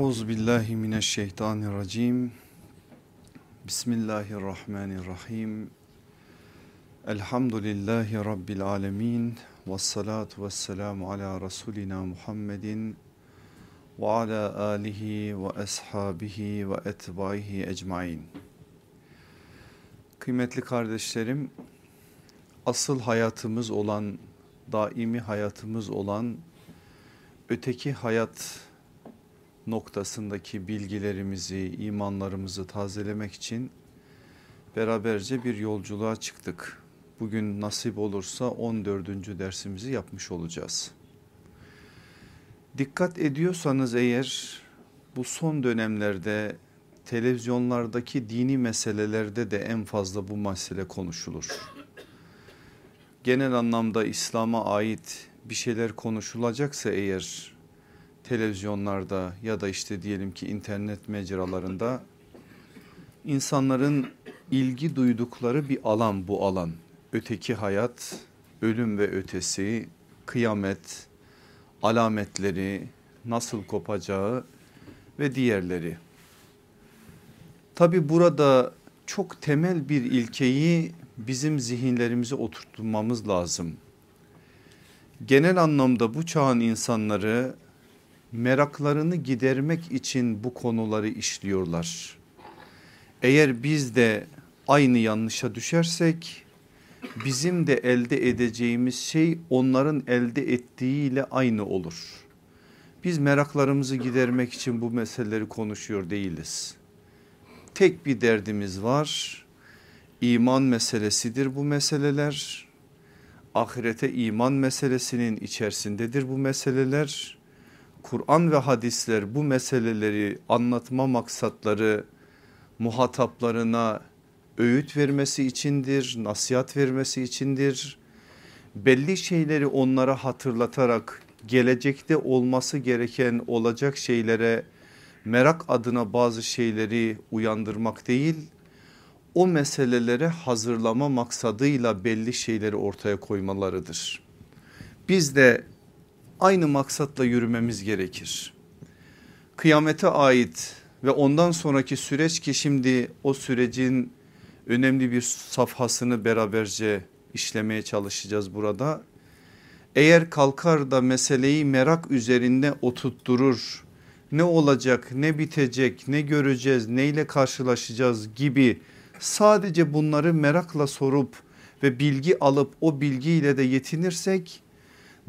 Euzu billahi mineşşeytanirracim. Bismillahirrahmanirrahim. Elhamdülillahi rabbil alamin. Ves salatu vesselamu ala rasulina Muhammedin ve ala alihi ve ashabihi ve etbaihi ecmaîn. Kıymetli kardeşlerim, asıl hayatımız olan, daimi hayatımız olan öteki hayat noktasındaki bilgilerimizi, imanlarımızı tazelemek için beraberce bir yolculuğa çıktık. Bugün nasip olursa 14. dersimizi yapmış olacağız. Dikkat ediyorsanız eğer bu son dönemlerde televizyonlardaki dini meselelerde de en fazla bu mesele konuşulur. Genel anlamda İslam'a ait bir şeyler konuşulacaksa eğer televizyonlarda ya da işte diyelim ki internet mecralarında insanların ilgi duydukları bir alan bu alan. Öteki hayat, ölüm ve ötesi, kıyamet, alametleri, nasıl kopacağı ve diğerleri. Tabi burada çok temel bir ilkeyi bizim zihinlerimize oturtmamız lazım. Genel anlamda bu çağın insanları meraklarını gidermek için bu konuları işliyorlar. Eğer biz de aynı yanlışa düşersek bizim de elde edeceğimiz şey onların elde ettiğiyle aynı olur. Biz meraklarımızı gidermek için bu meseleleri konuşuyor değiliz. Tek bir derdimiz var. İman meselesidir bu meseleler. Ahirete iman meselesinin içerisindedir bu meseleler Kur'an ve hadisler bu meseleleri anlatma maksatları muhataplarına öğüt vermesi içindir, nasihat vermesi içindir. Belli şeyleri onlara hatırlatarak gelecekte olması gereken olacak şeylere merak adına bazı şeyleri uyandırmak değil o meselelere hazırlama maksadıyla belli şeyleri ortaya koymalarıdır. Biz de aynı maksatla yürümemiz gerekir. Kıyamete ait ve ondan sonraki süreç ki şimdi o sürecin önemli bir safhasını beraberce işlemeye çalışacağız burada. Eğer kalkar da meseleyi merak üzerinde oturtturur ne olacak ne bitecek ne göreceğiz neyle karşılaşacağız gibi sadece bunları merakla sorup ve bilgi alıp o bilgiyle de yetinirsek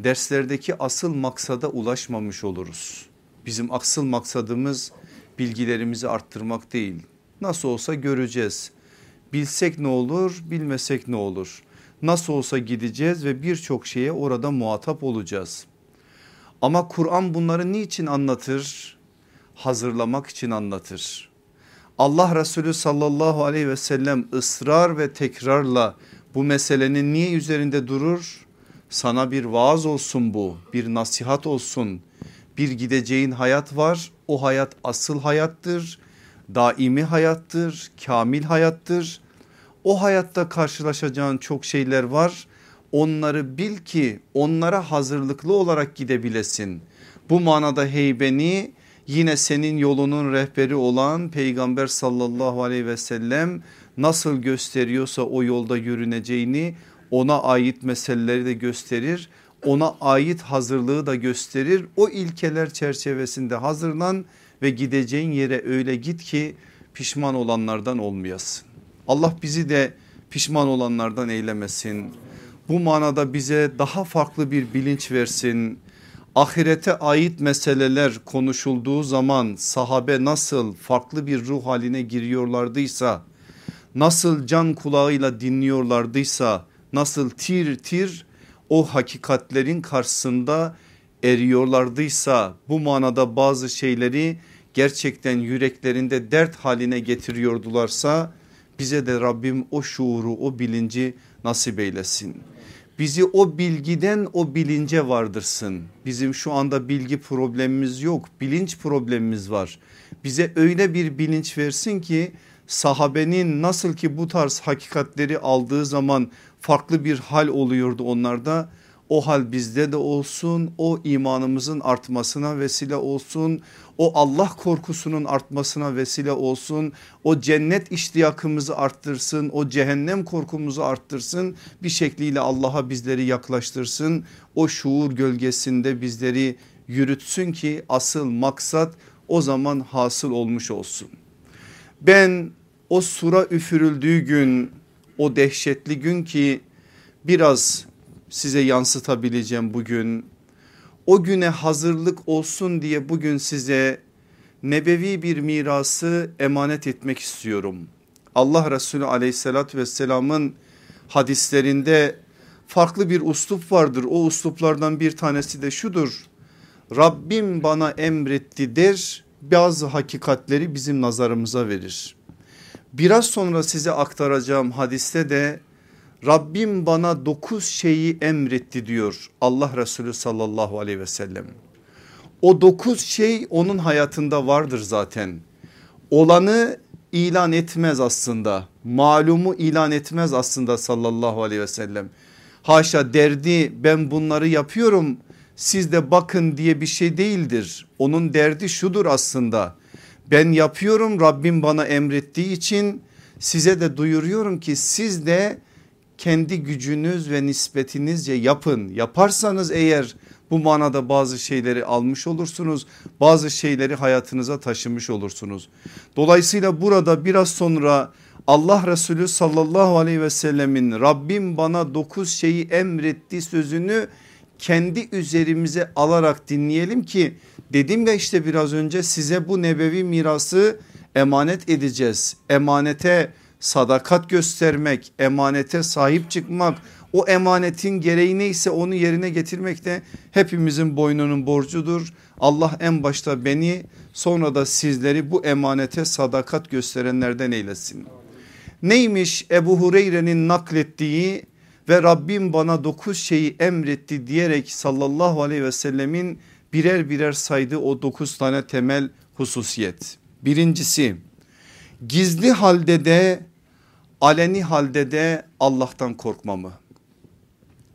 derslerdeki asıl maksada ulaşmamış oluruz. Bizim asıl maksadımız bilgilerimizi arttırmak değil. Nasıl olsa göreceğiz. Bilsek ne olur bilmesek ne olur. Nasıl olsa gideceğiz ve birçok şeye orada muhatap olacağız. Ama Kur'an bunları niçin anlatır? Hazırlamak için anlatır. Allah Resulü sallallahu aleyhi ve sellem ısrar ve tekrarla bu meselenin niye üzerinde durur? Sana bir vaaz olsun bu bir nasihat olsun. Bir gideceğin hayat var o hayat asıl hayattır daimi hayattır kamil hayattır. O hayatta karşılaşacağın çok şeyler var. Onları bil ki onlara hazırlıklı olarak gidebilesin. Bu manada heybeni yine senin yolunun rehberi olan peygamber sallallahu aleyhi ve sellem nasıl gösteriyorsa o yolda yürüneceğini ona ait meseleleri de gösterir ona ait hazırlığı da gösterir o ilkeler çerçevesinde hazırlan ve gideceğin yere öyle git ki pişman olanlardan olmayasın. Allah bizi de pişman olanlardan eylemesin. Bu manada bize daha farklı bir bilinç versin. Ahirete ait meseleler konuşulduğu zaman sahabe nasıl farklı bir ruh haline giriyorlardıysa, nasıl can kulağıyla dinliyorlardıysa nasıl tir tir o hakikatlerin karşısında eriyorlardıysa bu manada bazı şeyleri gerçekten yüreklerinde dert haline getiriyordularsa bize de Rabbim o şuuru o bilinci nasip eylesin. Bizi o bilgiden o bilince vardırsın. Bizim şu anda bilgi problemimiz yok bilinç problemimiz var. Bize öyle bir bilinç versin ki sahabenin nasıl ki bu tarz hakikatleri aldığı zaman farklı bir hal oluyordu onlarda. o hal bizde de olsun o imanımızın artmasına vesile olsun o Allah korkusunun artmasına vesile olsun o cennet iştiyakımızı arttırsın o cehennem korkumuzu arttırsın bir şekliyle Allah'a bizleri yaklaştırsın o şuur gölgesinde bizleri yürütsün ki asıl maksat o zaman hasıl olmuş olsun. Ben o sura üfürüldüğü gün o dehşetli gün ki biraz size yansıtabileceğim bugün. O güne hazırlık olsun diye bugün size nebevi bir mirası emanet etmek istiyorum. Allah Resulü aleyhissalatü vesselamın hadislerinde farklı bir uslup vardır. O usluplardan bir tanesi de şudur. Rabbim bana emretti der bazı hakikatleri bizim nazarımıza verir. Biraz sonra size aktaracağım hadiste de Rabbim bana dokuz şeyi emretti diyor Allah Resulü sallallahu aleyhi ve sellem. O dokuz şey onun hayatında vardır zaten. Olanı ilan etmez aslında. Malumu ilan etmez aslında sallallahu aleyhi ve sellem. Haşa derdi ben bunları yapıyorum siz de bakın diye bir şey değildir. Onun derdi şudur aslında. Ben yapıyorum Rabbim bana emrettiği için size de duyuruyorum ki siz de kendi gücünüz ve nispetinizce yapın. Yaparsanız eğer bu manada bazı şeyleri almış olursunuz. Bazı şeyleri hayatınıza taşımış olursunuz. Dolayısıyla burada biraz sonra Allah Resulü sallallahu aleyhi ve sellemin Rabbim bana dokuz şeyi emretti sözünü kendi üzerimize alarak dinleyelim ki dedim ya işte biraz önce size bu nebevi mirası emanet edeceğiz. Emanete sadakat göstermek, emanete sahip çıkmak, o emanetin gereği neyse onu yerine getirmek de hepimizin boynunun borcudur. Allah en başta beni sonra da sizleri bu emanete sadakat gösterenlerden eylesin. Neymiş Ebu Hureyre'nin naklettiği ve Rabbim bana dokuz şeyi emretti diyerek sallallahu aleyhi ve sellemin birer birer saydığı o dokuz tane temel hususiyet. Birincisi gizli halde de aleni halde de Allah'tan korkmamı.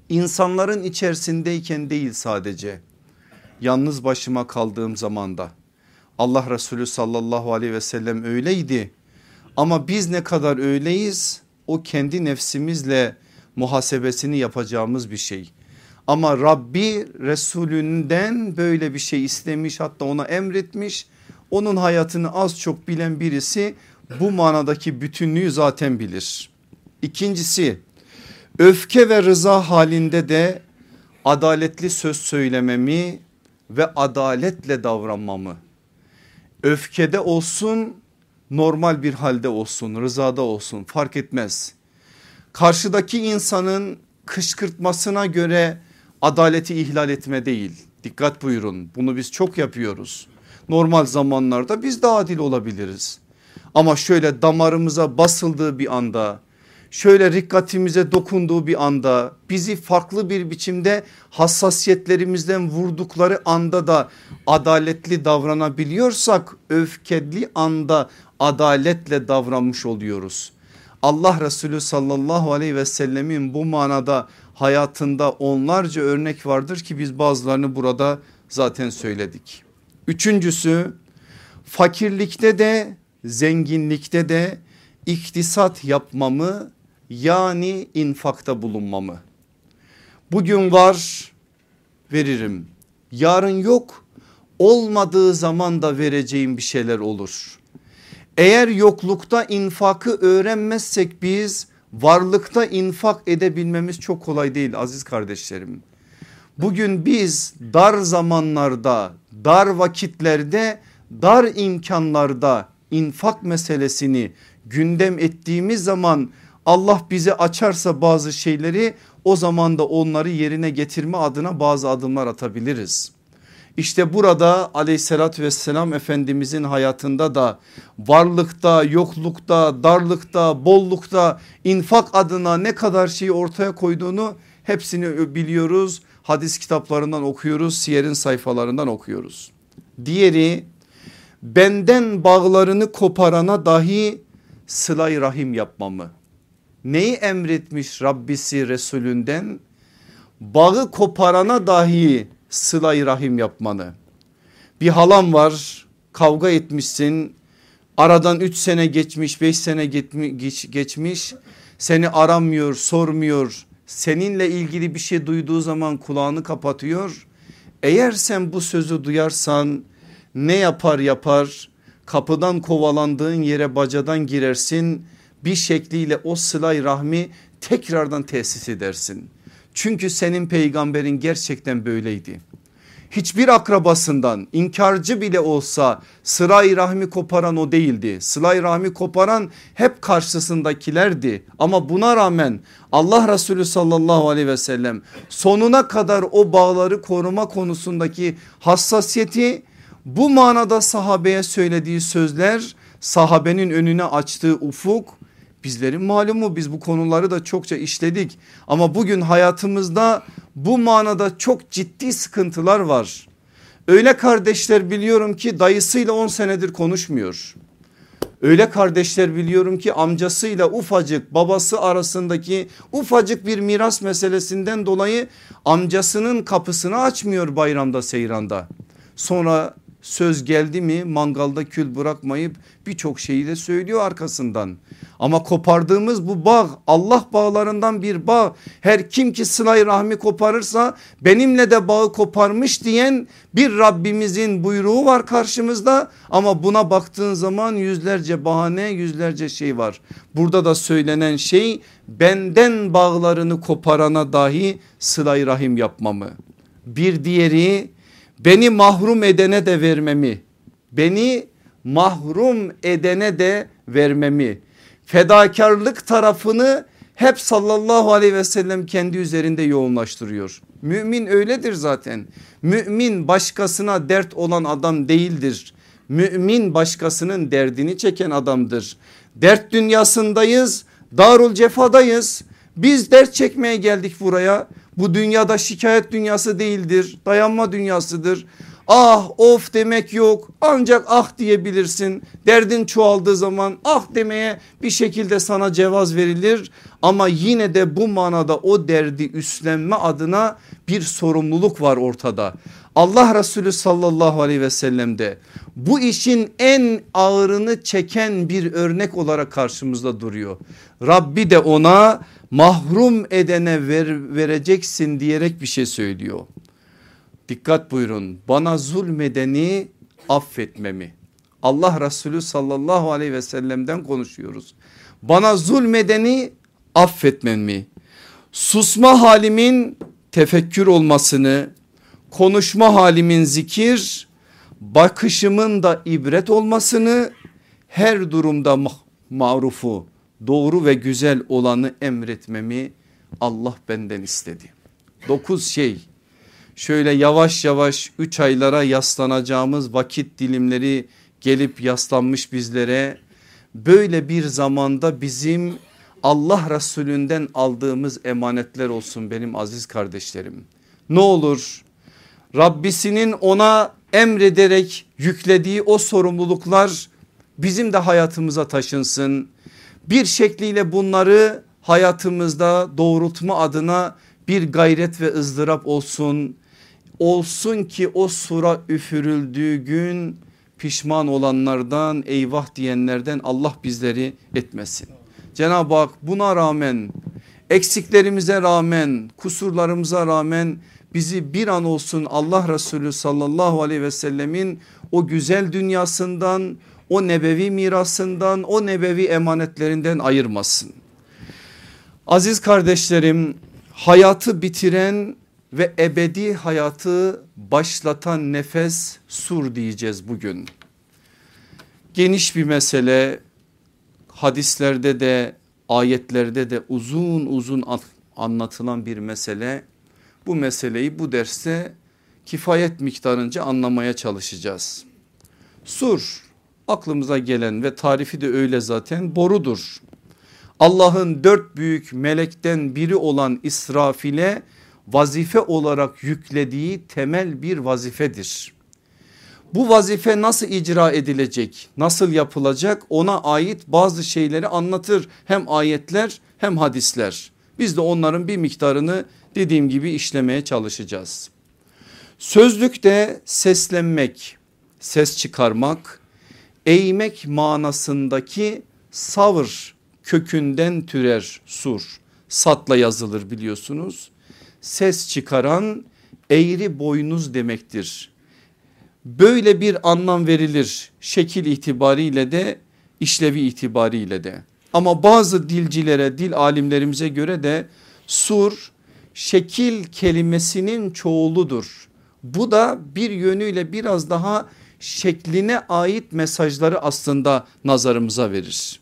İnsanların içerisindeyken değil sadece yalnız başıma kaldığım zamanda Allah Resulü sallallahu aleyhi ve sellem öyleydi ama biz ne kadar öyleyiz o kendi nefsimizle muhasebesini yapacağımız bir şey. Ama Rabbi Resulünden böyle bir şey istemiş hatta ona emretmiş. Onun hayatını az çok bilen birisi bu manadaki bütünlüğü zaten bilir. İkincisi öfke ve rıza halinde de adaletli söz söylememi ve adaletle davranmamı. Öfkede olsun normal bir halde olsun rızada olsun fark etmez karşıdaki insanın kışkırtmasına göre adaleti ihlal etme değil. Dikkat buyurun bunu biz çok yapıyoruz. Normal zamanlarda biz de adil olabiliriz. Ama şöyle damarımıza basıldığı bir anda şöyle rikkatimize dokunduğu bir anda bizi farklı bir biçimde hassasiyetlerimizden vurdukları anda da adaletli davranabiliyorsak öfkeli anda adaletle davranmış oluyoruz. Allah Resulü sallallahu aleyhi ve sellemin bu manada hayatında onlarca örnek vardır ki biz bazılarını burada zaten söyledik. Üçüncüsü fakirlikte de zenginlikte de iktisat yapmamı yani infakta bulunmamı. Bugün var veririm yarın yok olmadığı zaman da vereceğim bir şeyler olur. Eğer yoklukta infakı öğrenmezsek biz varlıkta infak edebilmemiz çok kolay değil aziz kardeşlerim. Bugün biz dar zamanlarda, dar vakitlerde, dar imkanlarda infak meselesini gündem ettiğimiz zaman Allah bize açarsa bazı şeyleri o zaman da onları yerine getirme adına bazı adımlar atabiliriz. İşte burada aleyhissalatü vesselam efendimizin hayatında da varlıkta, yoklukta, darlıkta, bollukta infak adına ne kadar şeyi ortaya koyduğunu hepsini biliyoruz. Hadis kitaplarından okuyoruz, siyerin sayfalarından okuyoruz. Diğeri benden bağlarını koparana dahi sılay rahim yapmamı. Neyi emretmiş Rabbisi Resulünden? bağı koparana dahi sıla rahim yapmanı. Bir halam var kavga etmişsin aradan 3 sene geçmiş 5 sene geçmiş seni aramıyor sormuyor seninle ilgili bir şey duyduğu zaman kulağını kapatıyor. Eğer sen bu sözü duyarsan ne yapar yapar kapıdan kovalandığın yere bacadan girersin bir şekliyle o sılay rahmi tekrardan tesis edersin. Çünkü senin peygamberin gerçekten böyleydi. Hiçbir akrabasından inkarcı bile olsa sırayı rahmi koparan o değildi. Sırayı rahmi koparan hep karşısındakilerdi. Ama buna rağmen Allah Resulü sallallahu aleyhi ve sellem sonuna kadar o bağları koruma konusundaki hassasiyeti bu manada sahabeye söylediği sözler sahabenin önüne açtığı ufuk bizlerin malumu biz bu konuları da çokça işledik ama bugün hayatımızda bu manada çok ciddi sıkıntılar var. Öyle kardeşler biliyorum ki dayısıyla 10 senedir konuşmuyor. Öyle kardeşler biliyorum ki amcasıyla ufacık babası arasındaki ufacık bir miras meselesinden dolayı amcasının kapısını açmıyor bayramda seyranda. Sonra söz geldi mi mangalda kül bırakmayıp birçok şeyi de söylüyor arkasından. Ama kopardığımız bu bağ Allah bağlarından bir bağ. Her kim ki sılay rahmi koparırsa benimle de bağı koparmış diyen bir Rabbimizin buyruğu var karşımızda. Ama buna baktığın zaman yüzlerce bahane yüzlerce şey var. Burada da söylenen şey benden bağlarını koparana dahi sılay rahim yapmamı. Bir diğeri beni mahrum edene de vermemi. Beni mahrum edene de vermemi fedakarlık tarafını hep sallallahu aleyhi ve sellem kendi üzerinde yoğunlaştırıyor. Mümin öyledir zaten. Mümin başkasına dert olan adam değildir. Mümin başkasının derdini çeken adamdır. Dert dünyasındayız, darul cefadayız. Biz dert çekmeye geldik buraya. Bu dünyada şikayet dünyası değildir, dayanma dünyasıdır ah of demek yok ancak ah diyebilirsin. Derdin çoğaldığı zaman ah demeye bir şekilde sana cevaz verilir ama yine de bu manada o derdi üstlenme adına bir sorumluluk var ortada. Allah Resulü sallallahu aleyhi ve sellem'de bu işin en ağırını çeken bir örnek olarak karşımızda duruyor. Rabbi de ona mahrum edene ver, vereceksin diyerek bir şey söylüyor. Dikkat buyurun bana zulmedeni affetmemi. Allah Resulü sallallahu aleyhi ve sellem'den konuşuyoruz. Bana zulmedeni affetmemi. Susma halimin tefekkür olmasını, konuşma halimin zikir, bakışımın da ibret olmasını, her durumda marufu, doğru ve güzel olanı emretmemi Allah benden istedi. Dokuz şey şöyle yavaş yavaş 3 aylara yaslanacağımız vakit dilimleri gelip yaslanmış bizlere böyle bir zamanda bizim Allah Resulünden aldığımız emanetler olsun benim aziz kardeşlerim. Ne olur Rabbisinin ona emrederek yüklediği o sorumluluklar bizim de hayatımıza taşınsın. Bir şekliyle bunları hayatımızda doğrultma adına bir gayret ve ızdırap olsun olsun ki o sura üfürüldüğü gün pişman olanlardan eyvah diyenlerden Allah bizleri etmesin. Cenab-ı Hak buna rağmen eksiklerimize rağmen kusurlarımıza rağmen bizi bir an olsun Allah Resulü sallallahu aleyhi ve sellemin o güzel dünyasından o nebevi mirasından o nebevi emanetlerinden ayırmasın. Aziz kardeşlerim hayatı bitiren ve ebedi hayatı başlatan nefes sur diyeceğiz bugün. Geniş bir mesele hadislerde de ayetlerde de uzun uzun anlatılan bir mesele. Bu meseleyi bu derste kifayet miktarınca anlamaya çalışacağız. Sur aklımıza gelen ve tarifi de öyle zaten borudur. Allah'ın dört büyük melekten biri olan İsrafil'e vazife olarak yüklediği temel bir vazifedir. Bu vazife nasıl icra edilecek nasıl yapılacak ona ait bazı şeyleri anlatır hem ayetler hem hadisler. Biz de onların bir miktarını dediğim gibi işlemeye çalışacağız. Sözlükte seslenmek, ses çıkarmak, eğmek manasındaki savır kökünden türer sur. Satla yazılır biliyorsunuz. Ses çıkaran eğri boynuz demektir. Böyle bir anlam verilir şekil itibariyle de işlevi itibariyle de. Ama bazı dilcilere dil alimlerimize göre de sur şekil kelimesinin çoğuludur. Bu da bir yönüyle biraz daha şekline ait mesajları aslında nazarımıza verir.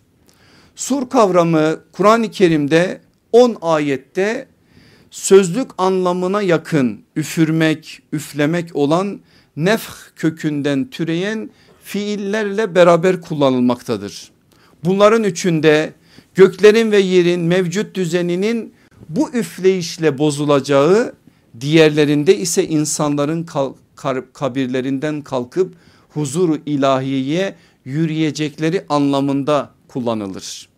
Sur kavramı Kur'an-ı Kerim'de 10 ayette sözlük anlamına yakın üfürmek, üflemek olan nefh kökünden türeyen fiillerle beraber kullanılmaktadır. Bunların üçünde göklerin ve yerin mevcut düzeninin bu üfleyişle bozulacağı diğerlerinde ise insanların kabirlerinden kalkıp huzuru ilahiyeye yürüyecekleri anlamında kullanılır.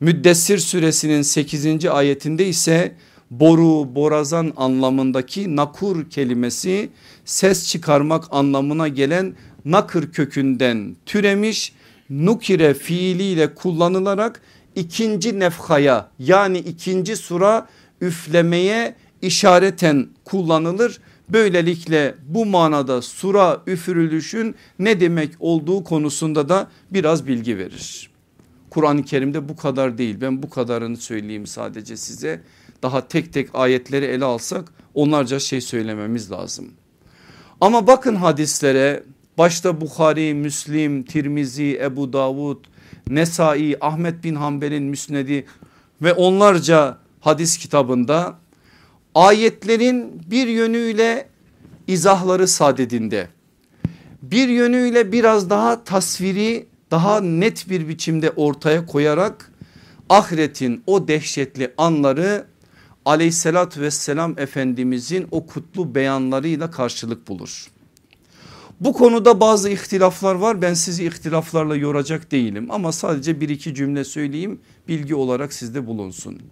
Müddessir suresinin 8. ayetinde ise boru borazan anlamındaki nakur kelimesi ses çıkarmak anlamına gelen nakır kökünden türemiş nukire fiiliyle kullanılarak ikinci nefhaya yani ikinci sura üflemeye işareten kullanılır. Böylelikle bu manada sura üfürülüşün ne demek olduğu konusunda da biraz bilgi verir. Kur'an-ı Kerim'de bu kadar değil ben bu kadarını söyleyeyim sadece size. Daha tek tek ayetleri ele alsak onlarca şey söylememiz lazım. Ama bakın hadislere başta Bukhari, Müslim, Tirmizi, Ebu Davud, Nesai, Ahmet bin Hanbel'in müsnedi ve onlarca hadis kitabında ayetlerin bir yönüyle izahları sadedinde bir yönüyle biraz daha tasviri daha net bir biçimde ortaya koyarak ahiretin o dehşetli anları aleyhissalatü vesselam efendimizin o kutlu beyanlarıyla karşılık bulur. Bu konuda bazı ihtilaflar var ben sizi ihtilaflarla yoracak değilim ama sadece bir iki cümle söyleyeyim bilgi olarak sizde bulunsun.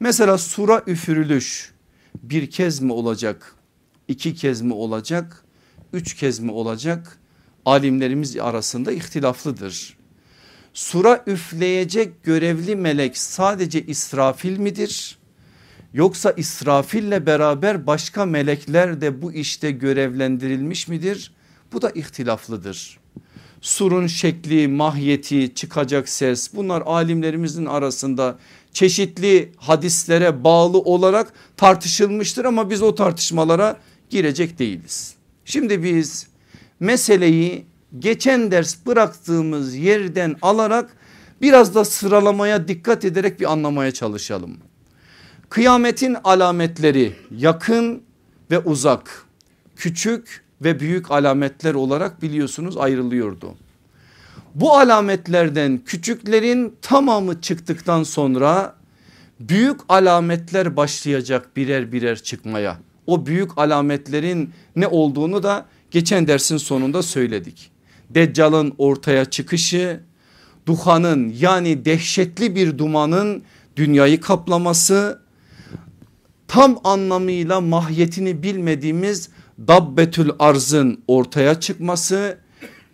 Mesela sura üfürülüş bir kez mi olacak iki kez mi olacak üç kez mi olacak alimlerimiz arasında ihtilaflıdır. Sura üfleyecek görevli melek sadece İsrafil midir? Yoksa İsrafil'le beraber başka melekler de bu işte görevlendirilmiş midir? Bu da ihtilaflıdır. Surun şekli, mahiyeti, çıkacak ses bunlar alimlerimizin arasında çeşitli hadislere bağlı olarak tartışılmıştır ama biz o tartışmalara girecek değiliz. Şimdi biz meseleyi geçen ders bıraktığımız yerden alarak biraz da sıralamaya dikkat ederek bir anlamaya çalışalım. Kıyametin alametleri yakın ve uzak, küçük ve büyük alametler olarak biliyorsunuz ayrılıyordu. Bu alametlerden küçüklerin tamamı çıktıktan sonra büyük alametler başlayacak birer birer çıkmaya. O büyük alametlerin ne olduğunu da geçen dersin sonunda söyledik. Deccal'ın ortaya çıkışı, duhanın yani dehşetli bir dumanın dünyayı kaplaması, tam anlamıyla mahiyetini bilmediğimiz Dabbetül arzın ortaya çıkması,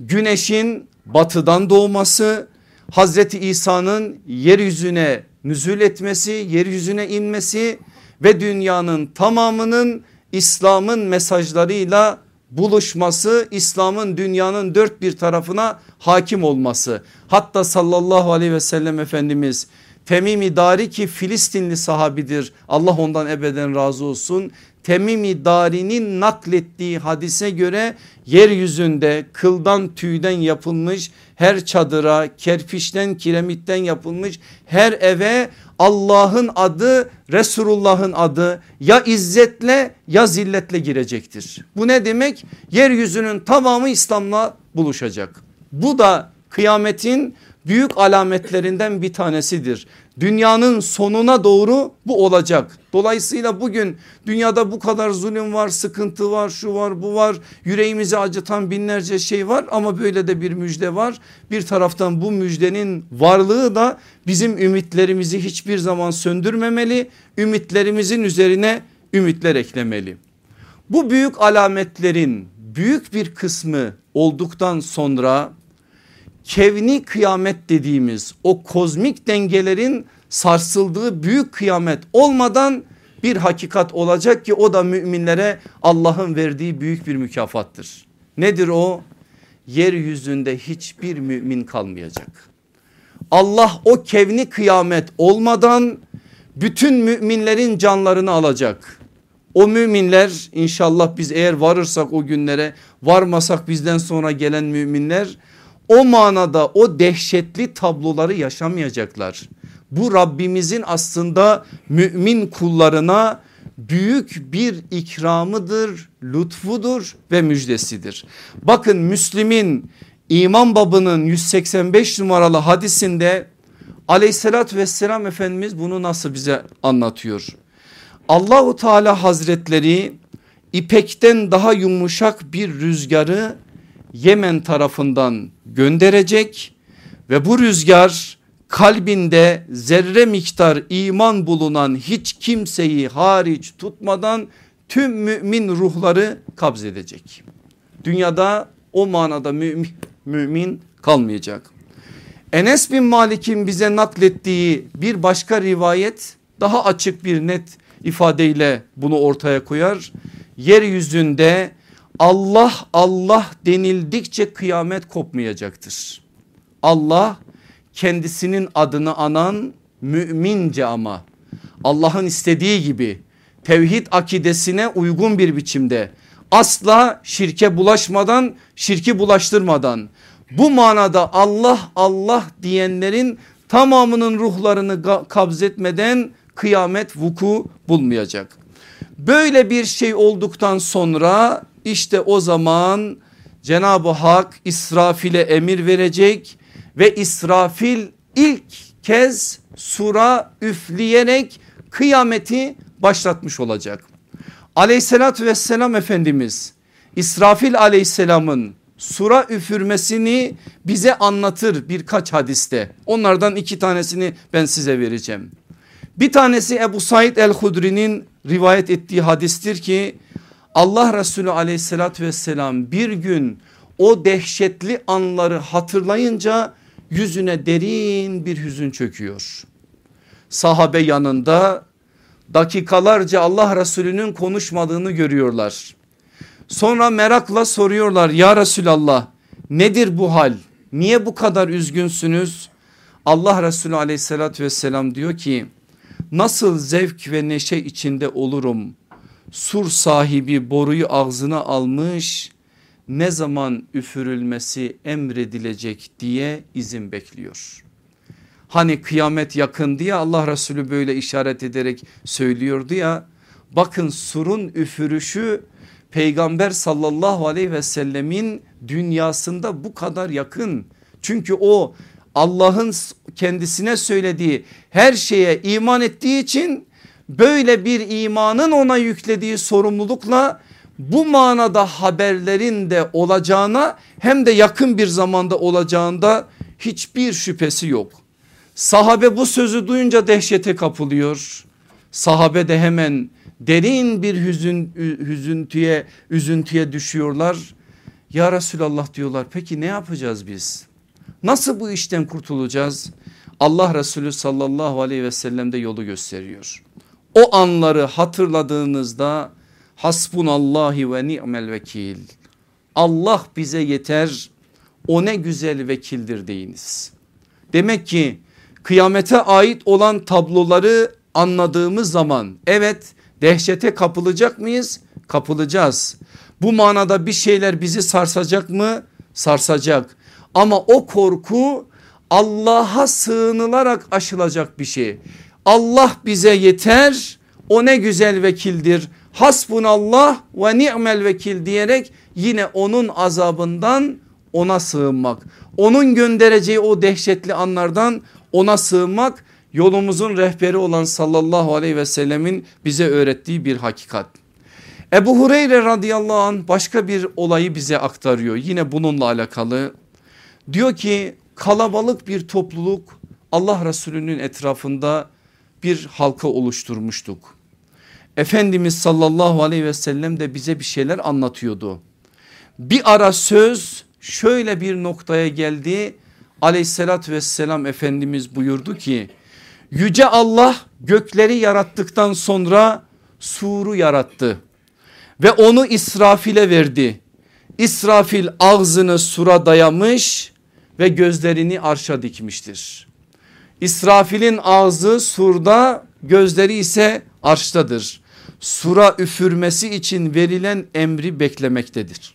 güneşin batıdan doğması, Hazreti İsa'nın yeryüzüne nüzul etmesi, yeryüzüne inmesi ve dünyanın tamamının İslam'ın mesajlarıyla buluşması İslam'ın dünyanın dört bir tarafına hakim olması. Hatta sallallahu aleyhi ve sellem Efendimiz Temimi ki Filistinli sahabidir Allah ondan ebeden razı olsun. Temimi Dari'nin naklettiği hadise göre yeryüzünde kıldan tüyden yapılmış her çadıra kerpiçten kiremitten yapılmış her eve Allah'ın adı Resulullah'ın adı ya izzetle ya zilletle girecektir. Bu ne demek? Yeryüzünün tamamı İslam'la buluşacak. Bu da kıyametin büyük alametlerinden bir tanesidir. Dünyanın sonuna doğru bu olacak. Dolayısıyla bugün dünyada bu kadar zulüm var, sıkıntı var, şu var, bu var. Yüreğimizi acıtan binlerce şey var ama böyle de bir müjde var. Bir taraftan bu müjdenin varlığı da bizim ümitlerimizi hiçbir zaman söndürmemeli. Ümitlerimizin üzerine ümitler eklemeli. Bu büyük alametlerin büyük bir kısmı olduktan sonra kevni kıyamet dediğimiz o kozmik dengelerin sarsıldığı büyük kıyamet olmadan bir hakikat olacak ki o da müminlere Allah'ın verdiği büyük bir mükafattır. Nedir o? Yeryüzünde hiçbir mümin kalmayacak. Allah o kevni kıyamet olmadan bütün müminlerin canlarını alacak. O müminler inşallah biz eğer varırsak o günlere varmasak bizden sonra gelen müminler o manada o dehşetli tabloları yaşamayacaklar. Bu Rabbimizin aslında mümin kullarına büyük bir ikramıdır, lütfudur ve müjdesidir. Bakın Müslim'in İmam babının 185 numaralı hadisinde aleyhissalatü vesselam Efendimiz bunu nasıl bize anlatıyor? Allahu Teala Hazretleri ipekten daha yumuşak bir rüzgarı Yemen tarafından gönderecek ve bu rüzgar kalbinde zerre miktar iman bulunan hiç kimseyi hariç tutmadan tüm mümin ruhları kabz edecek. Dünyada o manada mümin, mümin kalmayacak. Enes bin Malik'in bize naklettiği bir başka rivayet daha açık bir net ifadeyle bunu ortaya koyar. Yeryüzünde Allah Allah denildikçe kıyamet kopmayacaktır. Allah kendisinin adını anan mümince ama Allah'ın istediği gibi tevhid akidesine uygun bir biçimde asla şirke bulaşmadan şirki bulaştırmadan bu manada Allah Allah diyenlerin tamamının ruhlarını kabzetmeden kıyamet vuku bulmayacak. Böyle bir şey olduktan sonra işte o zaman Cenab-ı Hak İsrafil'e emir verecek ve İsrafil ilk kez sura üfleyerek kıyameti başlatmış olacak. Aleyhissalatü vesselam Efendimiz İsrafil aleyhisselamın sura üfürmesini bize anlatır birkaç hadiste. Onlardan iki tanesini ben size vereceğim. Bir tanesi Ebu Said el-Hudri'nin rivayet ettiği hadistir ki Allah Resulü aleyhissalatü vesselam bir gün o dehşetli anları hatırlayınca yüzüne derin bir hüzün çöküyor. Sahabe yanında dakikalarca Allah Resulü'nün konuşmadığını görüyorlar. Sonra merakla soruyorlar ya Resulallah nedir bu hal? Niye bu kadar üzgünsünüz? Allah Resulü aleyhissalatü vesselam diyor ki nasıl zevk ve neşe içinde olurum sur sahibi boruyu ağzına almış ne zaman üfürülmesi emredilecek diye izin bekliyor. Hani kıyamet yakın diye Allah Resulü böyle işaret ederek söylüyordu ya bakın surun üfürüşü peygamber sallallahu aleyhi ve sellemin dünyasında bu kadar yakın. Çünkü o Allah'ın kendisine söylediği her şeye iman ettiği için böyle bir imanın ona yüklediği sorumlulukla bu manada haberlerin de olacağına hem de yakın bir zamanda olacağında hiçbir şüphesi yok. Sahabe bu sözü duyunca dehşete kapılıyor. Sahabe de hemen derin bir hüzün, hüzüntüye, üzüntüye düşüyorlar. Ya Resulallah diyorlar peki ne yapacağız biz? Nasıl bu işten kurtulacağız? Allah Resulü sallallahu aleyhi ve sellem de yolu gösteriyor. O anları hatırladığınızda hasbunallahi ve ni'mel vekil. Allah bize yeter o ne güzel vekildir deyiniz. Demek ki kıyamete ait olan tabloları anladığımız zaman evet dehşete kapılacak mıyız? Kapılacağız. Bu manada bir şeyler bizi sarsacak mı? Sarsacak. Ama o korku Allah'a sığınılarak aşılacak bir şey. Allah bize yeter o ne güzel vekildir. Hasbunallah ve ni'mel vekil diyerek yine onun azabından ona sığınmak. Onun göndereceği o dehşetli anlardan ona sığınmak yolumuzun rehberi olan sallallahu aleyhi ve sellemin bize öğrettiği bir hakikat. Ebu Hureyre radıyallahu an başka bir olayı bize aktarıyor yine bununla alakalı. Diyor ki kalabalık bir topluluk Allah Resulü'nün etrafında bir halka oluşturmuştuk. Efendimiz sallallahu aleyhi ve sellem de bize bir şeyler anlatıyordu. Bir ara söz şöyle bir noktaya geldi. Aleyhissalatü vesselam Efendimiz buyurdu ki Yüce Allah gökleri yarattıktan sonra suru yarattı ve onu İsrafil'e verdi. İsrafil ağzını sura dayamış ve gözlerini arşa dikmiştir. İsrafil'in ağzı surda gözleri ise arştadır. Sura üfürmesi için verilen emri beklemektedir.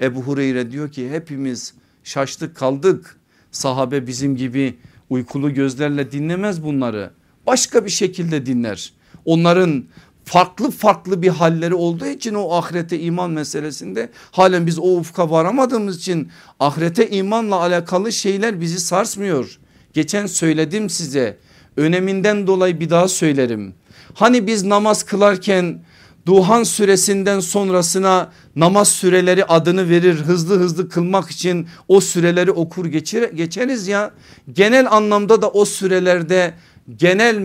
Ebu Hureyre diyor ki hepimiz şaştık kaldık. Sahabe bizim gibi uykulu gözlerle dinlemez bunları. Başka bir şekilde dinler. Onların farklı farklı bir halleri olduğu için o ahirete iman meselesinde halen biz o ufka varamadığımız için ahirete imanla alakalı şeyler bizi sarsmıyor. Geçen söyledim size öneminden dolayı bir daha söylerim. Hani biz namaz kılarken Duhan süresinden sonrasına namaz süreleri adını verir hızlı hızlı kılmak için o süreleri okur geçir, geçeriz ya. Genel anlamda da o sürelerde genel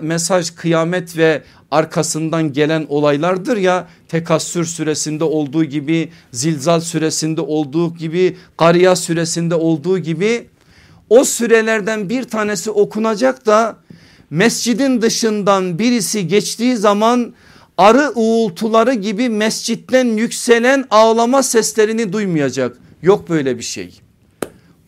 mesaj kıyamet ve arkasından gelen olaylardır ya tekassür süresinde olduğu gibi zilzal süresinde olduğu gibi Kariya süresinde olduğu gibi o sürelerden bir tanesi okunacak da mescidin dışından birisi geçtiği zaman arı uğultuları gibi mescitten yükselen ağlama seslerini duymayacak. Yok böyle bir şey.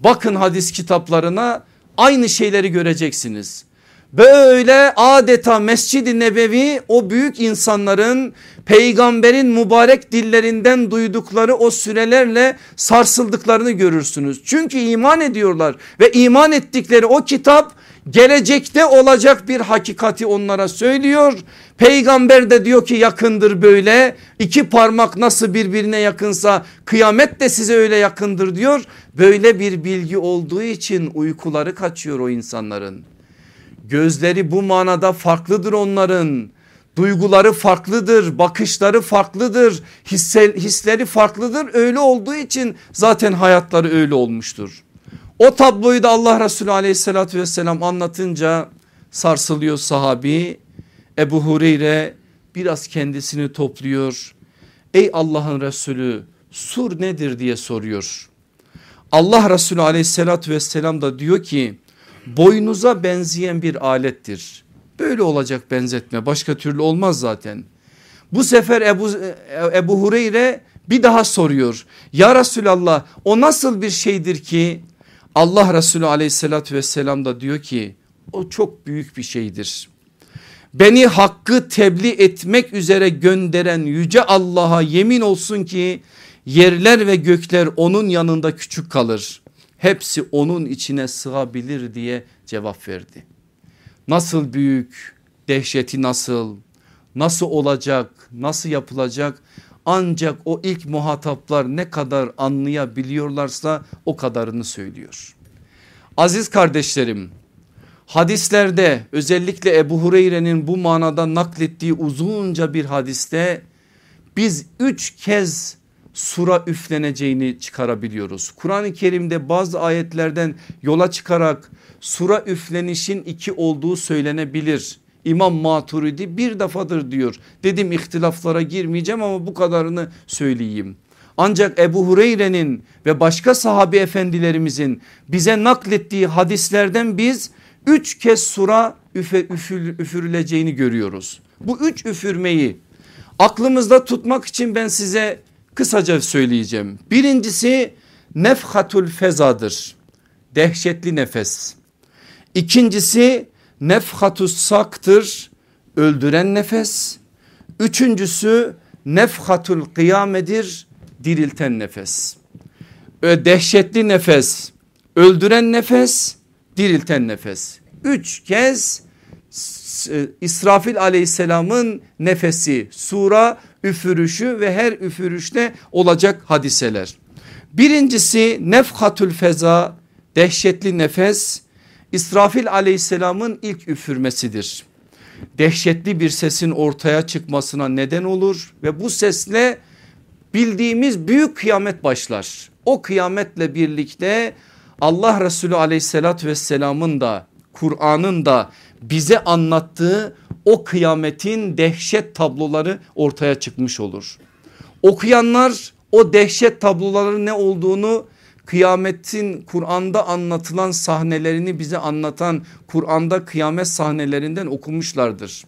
Bakın hadis kitaplarına aynı şeyleri göreceksiniz. Böyle adeta Mescid-i Nebevi o büyük insanların peygamberin mübarek dillerinden duydukları o sürelerle sarsıldıklarını görürsünüz. Çünkü iman ediyorlar ve iman ettikleri o kitap gelecekte olacak bir hakikati onlara söylüyor. Peygamber de diyor ki yakındır böyle iki parmak nasıl birbirine yakınsa kıyamet de size öyle yakındır diyor. Böyle bir bilgi olduğu için uykuları kaçıyor o insanların. Gözleri bu manada farklıdır onların. Duyguları farklıdır, bakışları farklıdır, hisse, hisleri farklıdır. Öyle olduğu için zaten hayatları öyle olmuştur. O tabloyu da Allah Resulü aleyhissalatü vesselam anlatınca sarsılıyor sahabi. Ebu Hureyre biraz kendisini topluyor. Ey Allah'ın Resulü sur nedir diye soruyor. Allah Resulü aleyhissalatü vesselam da diyor ki boynuza benzeyen bir alettir. Böyle olacak benzetme başka türlü olmaz zaten. Bu sefer Ebu, Ebu Hureyre bir daha soruyor. Ya Resulallah o nasıl bir şeydir ki Allah Resulü aleyhissalatü vesselam da diyor ki o çok büyük bir şeydir. Beni hakkı tebliğ etmek üzere gönderen yüce Allah'a yemin olsun ki yerler ve gökler onun yanında küçük kalır hepsi onun içine sığabilir diye cevap verdi. Nasıl büyük dehşeti nasıl nasıl olacak nasıl yapılacak ancak o ilk muhataplar ne kadar anlayabiliyorlarsa o kadarını söylüyor. Aziz kardeşlerim hadislerde özellikle Ebu Hureyre'nin bu manada naklettiği uzunca bir hadiste biz üç kez sura üfleneceğini çıkarabiliyoruz. Kur'an-ı Kerim'de bazı ayetlerden yola çıkarak sura üflenişin iki olduğu söylenebilir. İmam Maturidi bir defadır diyor. Dedim ihtilaflara girmeyeceğim ama bu kadarını söyleyeyim. Ancak Ebu Hureyre'nin ve başka sahabi efendilerimizin bize naklettiği hadislerden biz üç kez sura üfe, üfür, üfürüleceğini görüyoruz. Bu üç üfürmeyi aklımızda tutmak için ben size kısaca söyleyeceğim. Birincisi nefhatul fezadır. Dehşetli nefes. İkincisi nefhatus saktır. Öldüren nefes. Üçüncüsü nefhatul kıyamedir. Dirilten nefes. Dehşetli nefes, öldüren nefes, dirilten nefes. Üç kez İsrafil aleyhisselamın nefesi sura üfürüşü ve her üfürüşte olacak hadiseler. Birincisi nefhatül feza dehşetli nefes. İsrafil aleyhisselamın ilk üfürmesidir. Dehşetli bir sesin ortaya çıkmasına neden olur ve bu sesle bildiğimiz büyük kıyamet başlar. O kıyametle birlikte Allah Resulü aleyhissalatü vesselamın da Kur'an'ın da bize anlattığı o kıyametin dehşet tabloları ortaya çıkmış olur. Okuyanlar o dehşet tabloların ne olduğunu kıyametin Kur'an'da anlatılan sahnelerini bize anlatan Kur'an'da kıyamet sahnelerinden okumuşlardır.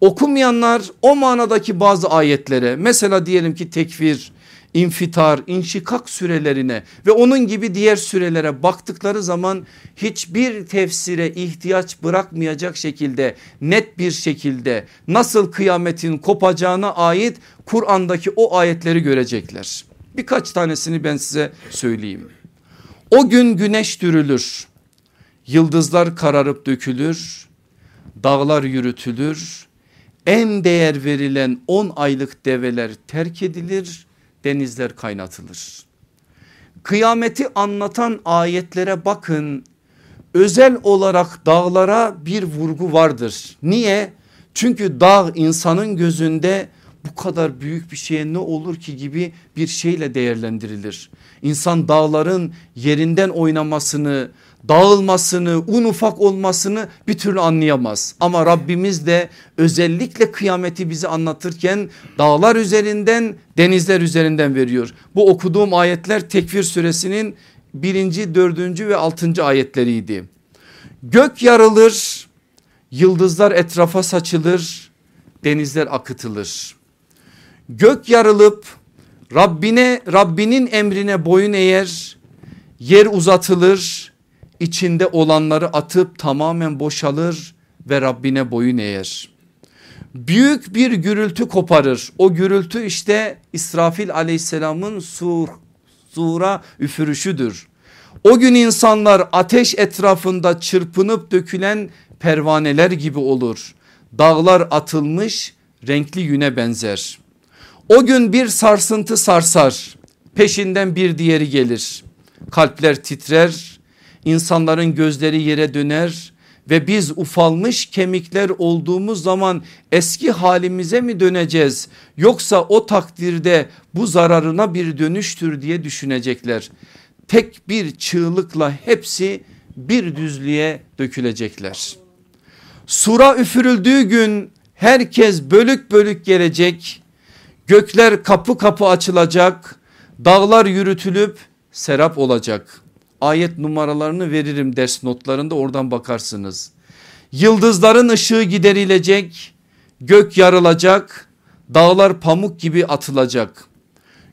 Okumayanlar o manadaki bazı ayetlere mesela diyelim ki tekfir, infitar, inşikak sürelerine ve onun gibi diğer sürelere baktıkları zaman hiçbir tefsire ihtiyaç bırakmayacak şekilde net bir şekilde nasıl kıyametin kopacağına ait Kur'an'daki o ayetleri görecekler. Birkaç tanesini ben size söyleyeyim. O gün güneş dürülür, yıldızlar kararıp dökülür, dağlar yürütülür, en değer verilen 10 aylık develer terk edilir denizler kaynatılır. Kıyameti anlatan ayetlere bakın özel olarak dağlara bir vurgu vardır. Niye? Çünkü dağ insanın gözünde bu kadar büyük bir şeye ne olur ki gibi bir şeyle değerlendirilir. İnsan dağların yerinden oynamasını dağılmasını un ufak olmasını bir türlü anlayamaz. Ama Rabbimiz de özellikle kıyameti bize anlatırken dağlar üzerinden denizler üzerinden veriyor. Bu okuduğum ayetler tekfir suresinin birinci dördüncü ve altıncı ayetleriydi. Gök yarılır yıldızlar etrafa saçılır denizler akıtılır. Gök yarılıp Rabbine Rabbinin emrine boyun eğer yer uzatılır içinde olanları atıp tamamen boşalır ve Rabbine boyun eğer. Büyük bir gürültü koparır. O gürültü işte İsrafil aleyhisselamın sur, sura üfürüşüdür. O gün insanlar ateş etrafında çırpınıp dökülen pervaneler gibi olur. Dağlar atılmış renkli yüne benzer. O gün bir sarsıntı sarsar peşinden bir diğeri gelir. Kalpler titrer insanların gözleri yere döner ve biz ufalmış kemikler olduğumuz zaman eski halimize mi döneceğiz yoksa o takdirde bu zararına bir dönüştür diye düşünecekler. Tek bir çığlıkla hepsi bir düzlüğe dökülecekler. Sura üfürüldüğü gün herkes bölük bölük gelecek. Gökler kapı kapı açılacak. Dağlar yürütülüp serap olacak ayet numaralarını veririm ders notlarında oradan bakarsınız. Yıldızların ışığı giderilecek, gök yarılacak, dağlar pamuk gibi atılacak.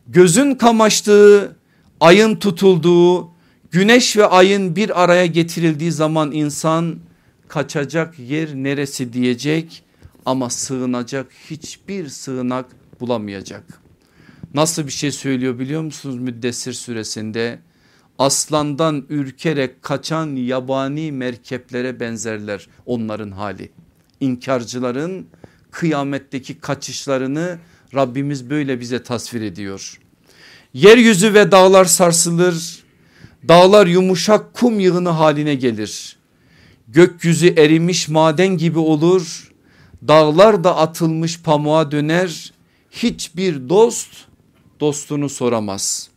Gözün kamaştığı, ayın tutulduğu, güneş ve ayın bir araya getirildiği zaman insan kaçacak yer neresi diyecek ama sığınacak hiçbir sığınak bulamayacak. Nasıl bir şey söylüyor biliyor musunuz Müddessir suresinde? Aslandan ürkerek kaçan yabani merkeplere benzerler onların hali. İnkarcıların kıyametteki kaçışlarını Rabbimiz böyle bize tasvir ediyor. Yeryüzü ve dağlar sarsılır. Dağlar yumuşak kum yığını haline gelir. Gökyüzü erimiş maden gibi olur. Dağlar da atılmış pamuğa döner. Hiçbir dost dostunu soramaz.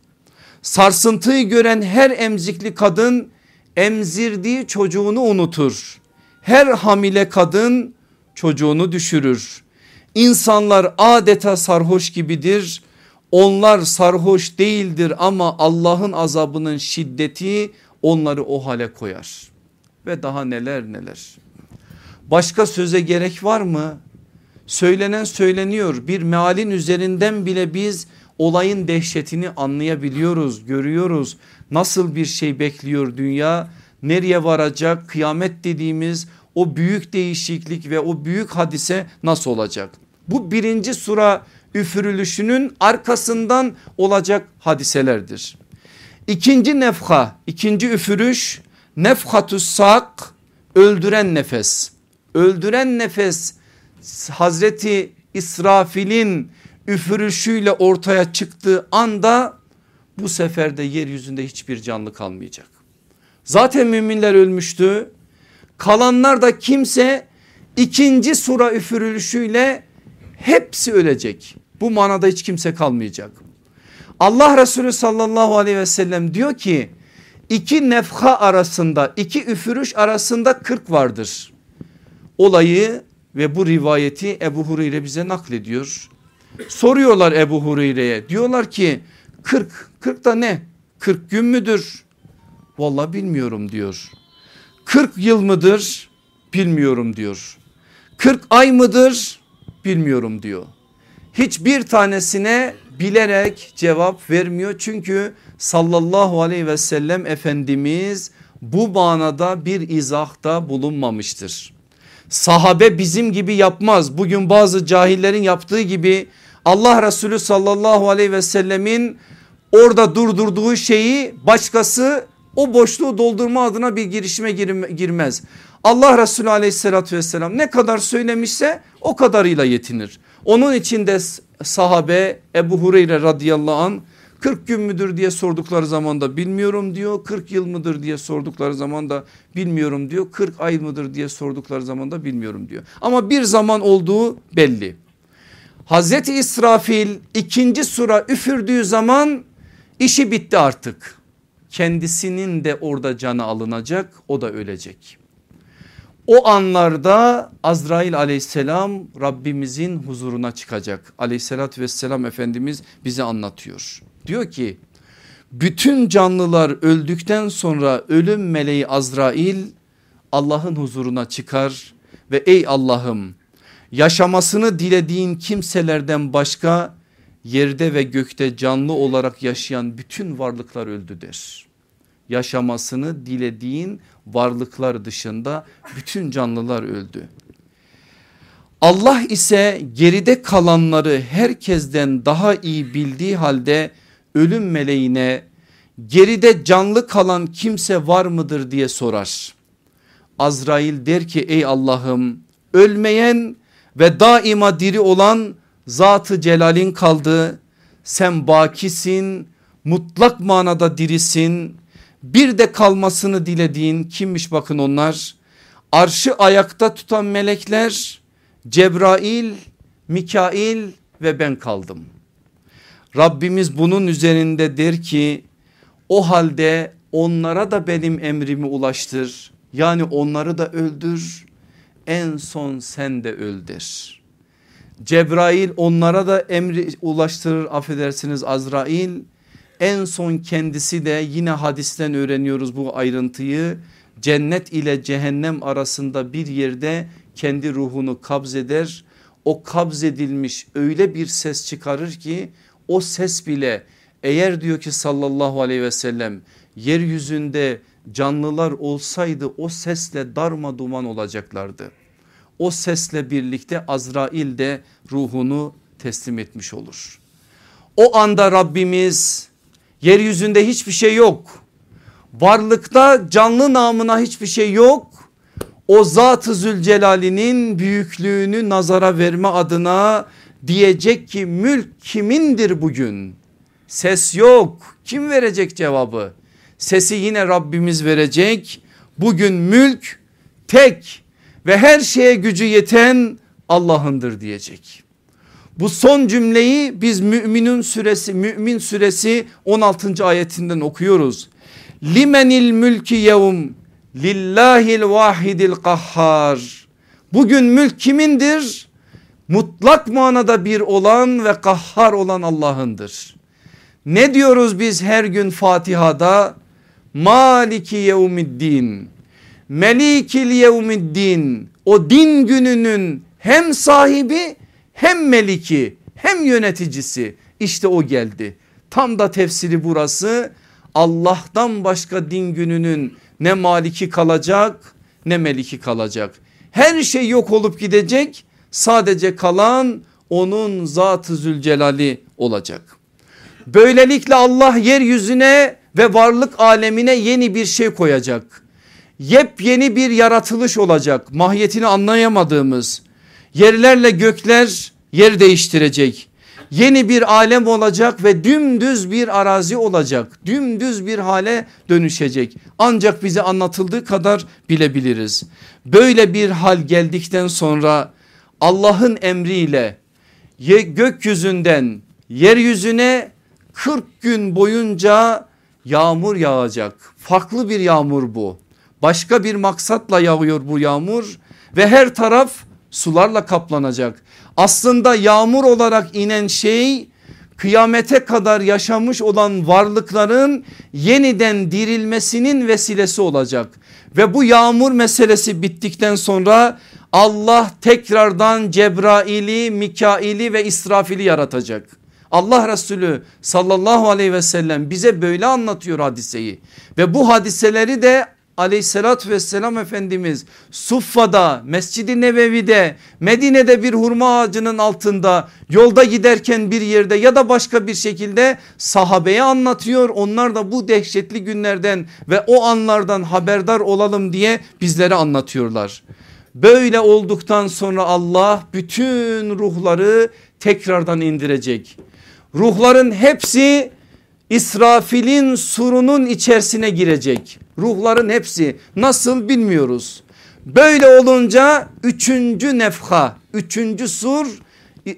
Sarsıntıyı gören her emzikli kadın emzirdiği çocuğunu unutur. Her hamile kadın çocuğunu düşürür. İnsanlar adeta sarhoş gibidir. Onlar sarhoş değildir ama Allah'ın azabının şiddeti onları o hale koyar. Ve daha neler neler. Başka söze gerek var mı? Söylenen söyleniyor. Bir mealin üzerinden bile biz olayın dehşetini anlayabiliyoruz, görüyoruz. Nasıl bir şey bekliyor dünya? Nereye varacak? Kıyamet dediğimiz o büyük değişiklik ve o büyük hadise nasıl olacak? Bu birinci sura üfürülüşünün arkasından olacak hadiselerdir. İkinci nefha, ikinci üfürüş nefhatus sak öldüren nefes. Öldüren nefes Hazreti İsrafil'in üfürüşüyle ortaya çıktığı anda bu sefer de yeryüzünde hiçbir canlı kalmayacak. Zaten müminler ölmüştü. Kalanlar da kimse ikinci sura üfürülüşüyle hepsi ölecek. Bu manada hiç kimse kalmayacak. Allah Resulü sallallahu aleyhi ve sellem diyor ki iki nefha arasında iki üfürüş arasında 40 vardır. Olayı ve bu rivayeti Ebu Hureyre bize naklediyor. Soruyorlar Ebu Hureyre'ye diyorlar ki 40 40 da ne 40 gün müdür? Vallahi bilmiyorum diyor. 40 yıl mıdır? Bilmiyorum diyor. 40 ay mıdır? Bilmiyorum diyor. Hiçbir tanesine bilerek cevap vermiyor. Çünkü sallallahu aleyhi ve sellem Efendimiz bu manada bir izahta bulunmamıştır. Sahabe bizim gibi yapmaz. Bugün bazı cahillerin yaptığı gibi Allah Resulü sallallahu aleyhi ve sellemin orada durdurduğu şeyi başkası o boşluğu doldurma adına bir girişime girmez. Allah Resulü aleyhissalatü vesselam ne kadar söylemişse o kadarıyla yetinir. Onun içinde sahabe Ebu Hureyre radıyallahu an 40 gün müdür diye sordukları zaman da bilmiyorum diyor. 40 yıl mıdır diye sordukları zaman da bilmiyorum diyor. 40 ay mıdır diye sordukları zaman da bilmiyorum diyor. Ama bir zaman olduğu belli. Hazreti İsrafil ikinci sura üfürdüğü zaman işi bitti artık. Kendisinin de orada canı alınacak o da ölecek. O anlarda Azrail aleyhisselam Rabbimizin huzuruna çıkacak. Aleyhissalatü vesselam Efendimiz bize anlatıyor. Diyor ki bütün canlılar öldükten sonra ölüm meleği Azrail Allah'ın huzuruna çıkar ve ey Allah'ım yaşamasını dilediğin kimselerden başka yerde ve gökte canlı olarak yaşayan bütün varlıklar öldü der. Yaşamasını dilediğin varlıklar dışında bütün canlılar öldü. Allah ise geride kalanları herkesten daha iyi bildiği halde ölüm meleğine geride canlı kalan kimse var mıdır diye sorar. Azrail der ki ey Allah'ım ölmeyen ve daima diri olan zatı celalin kaldı. Sen bakisin mutlak manada dirisin bir de kalmasını dilediğin kimmiş bakın onlar arşı ayakta tutan melekler Cebrail, Mikail ve ben kaldım. Rabbimiz bunun üzerinde der ki o halde onlara da benim emrimi ulaştır. Yani onları da öldür en son sen de öldür. Cebrail onlara da emri ulaştırır affedersiniz Azrail en son kendisi de yine hadisten öğreniyoruz bu ayrıntıyı. Cennet ile cehennem arasında bir yerde kendi ruhunu kabzeder. O kabzedilmiş öyle bir ses çıkarır ki o ses bile eğer diyor ki sallallahu aleyhi ve sellem yeryüzünde canlılar olsaydı o sesle darma duman olacaklardı. O sesle birlikte Azrail de ruhunu teslim etmiş olur. O anda Rabbimiz Yeryüzünde hiçbir şey yok. Varlıkta canlı namına hiçbir şey yok. O Zat-ı Zülcelal'inin büyüklüğünü nazara verme adına diyecek ki mülk kimindir bugün? Ses yok. Kim verecek cevabı? Sesi yine Rabbimiz verecek. Bugün mülk tek ve her şeye gücü yeten Allah'ındır diyecek. Bu son cümleyi biz müminin suresi mümin suresi 16. ayetinden okuyoruz. Limenil mülki yevm lillahil vahidil kahhar. Bugün mülk kimindir? Mutlak manada bir olan ve kahhar olan Allah'ındır. Ne diyoruz biz her gün Fatiha'da? Maliki yevmiddin. Melikil yevmiddin. O din gününün hem sahibi hem meliki hem yöneticisi işte o geldi. Tam da tefsiri burası Allah'tan başka din gününün ne maliki kalacak ne meliki kalacak. Her şey yok olup gidecek sadece kalan onun zatı zülcelali olacak. Böylelikle Allah yeryüzüne ve varlık alemine yeni bir şey koyacak. Yepyeni bir yaratılış olacak mahiyetini anlayamadığımız Yerlerle gökler yer değiştirecek. Yeni bir alem olacak ve dümdüz bir arazi olacak. Dümdüz bir hale dönüşecek. Ancak bize anlatıldığı kadar bilebiliriz. Böyle bir hal geldikten sonra Allah'ın emriyle gökyüzünden yeryüzüne 40 gün boyunca yağmur yağacak. Farklı bir yağmur bu. Başka bir maksatla yağıyor bu yağmur ve her taraf sularla kaplanacak. Aslında yağmur olarak inen şey kıyamete kadar yaşamış olan varlıkların yeniden dirilmesinin vesilesi olacak. Ve bu yağmur meselesi bittikten sonra Allah tekrardan Cebrail'i, Mikail'i ve İsrafil'i yaratacak. Allah Resulü sallallahu aleyhi ve sellem bize böyle anlatıyor hadiseyi ve bu hadiseleri de aleyhissalatü vesselam Efendimiz Suffa'da Mescid-i Nebevi'de Medine'de bir hurma ağacının altında yolda giderken bir yerde ya da başka bir şekilde sahabeye anlatıyor. Onlar da bu dehşetli günlerden ve o anlardan haberdar olalım diye bizlere anlatıyorlar. Böyle olduktan sonra Allah bütün ruhları tekrardan indirecek. Ruhların hepsi İsrafil'in surunun içerisine girecek. Ruhların hepsi nasıl bilmiyoruz. Böyle olunca üçüncü nefha, üçüncü sur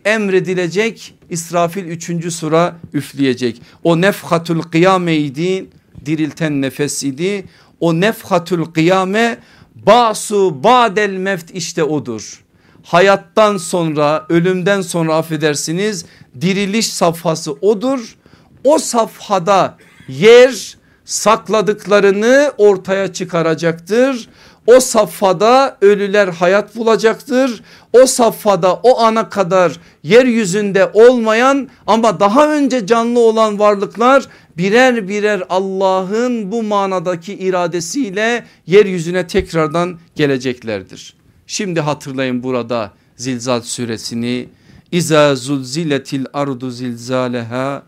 emredilecek. İsrafil üçüncü sura üfleyecek. O nefhatul kıyameydi dirilten nefes idi. O nefhatul kıyame basu badel meft işte odur. Hayattan sonra ölümden sonra affedersiniz diriliş safhası odur. O safhada yer sakladıklarını ortaya çıkaracaktır. O safhada ölüler hayat bulacaktır. O safhada o ana kadar yeryüzünde olmayan ama daha önce canlı olan varlıklar birer birer Allah'ın bu manadaki iradesiyle yeryüzüne tekrardan geleceklerdir. Şimdi hatırlayın burada Zilzal suresini. İza zulziletil ardu zilzaleha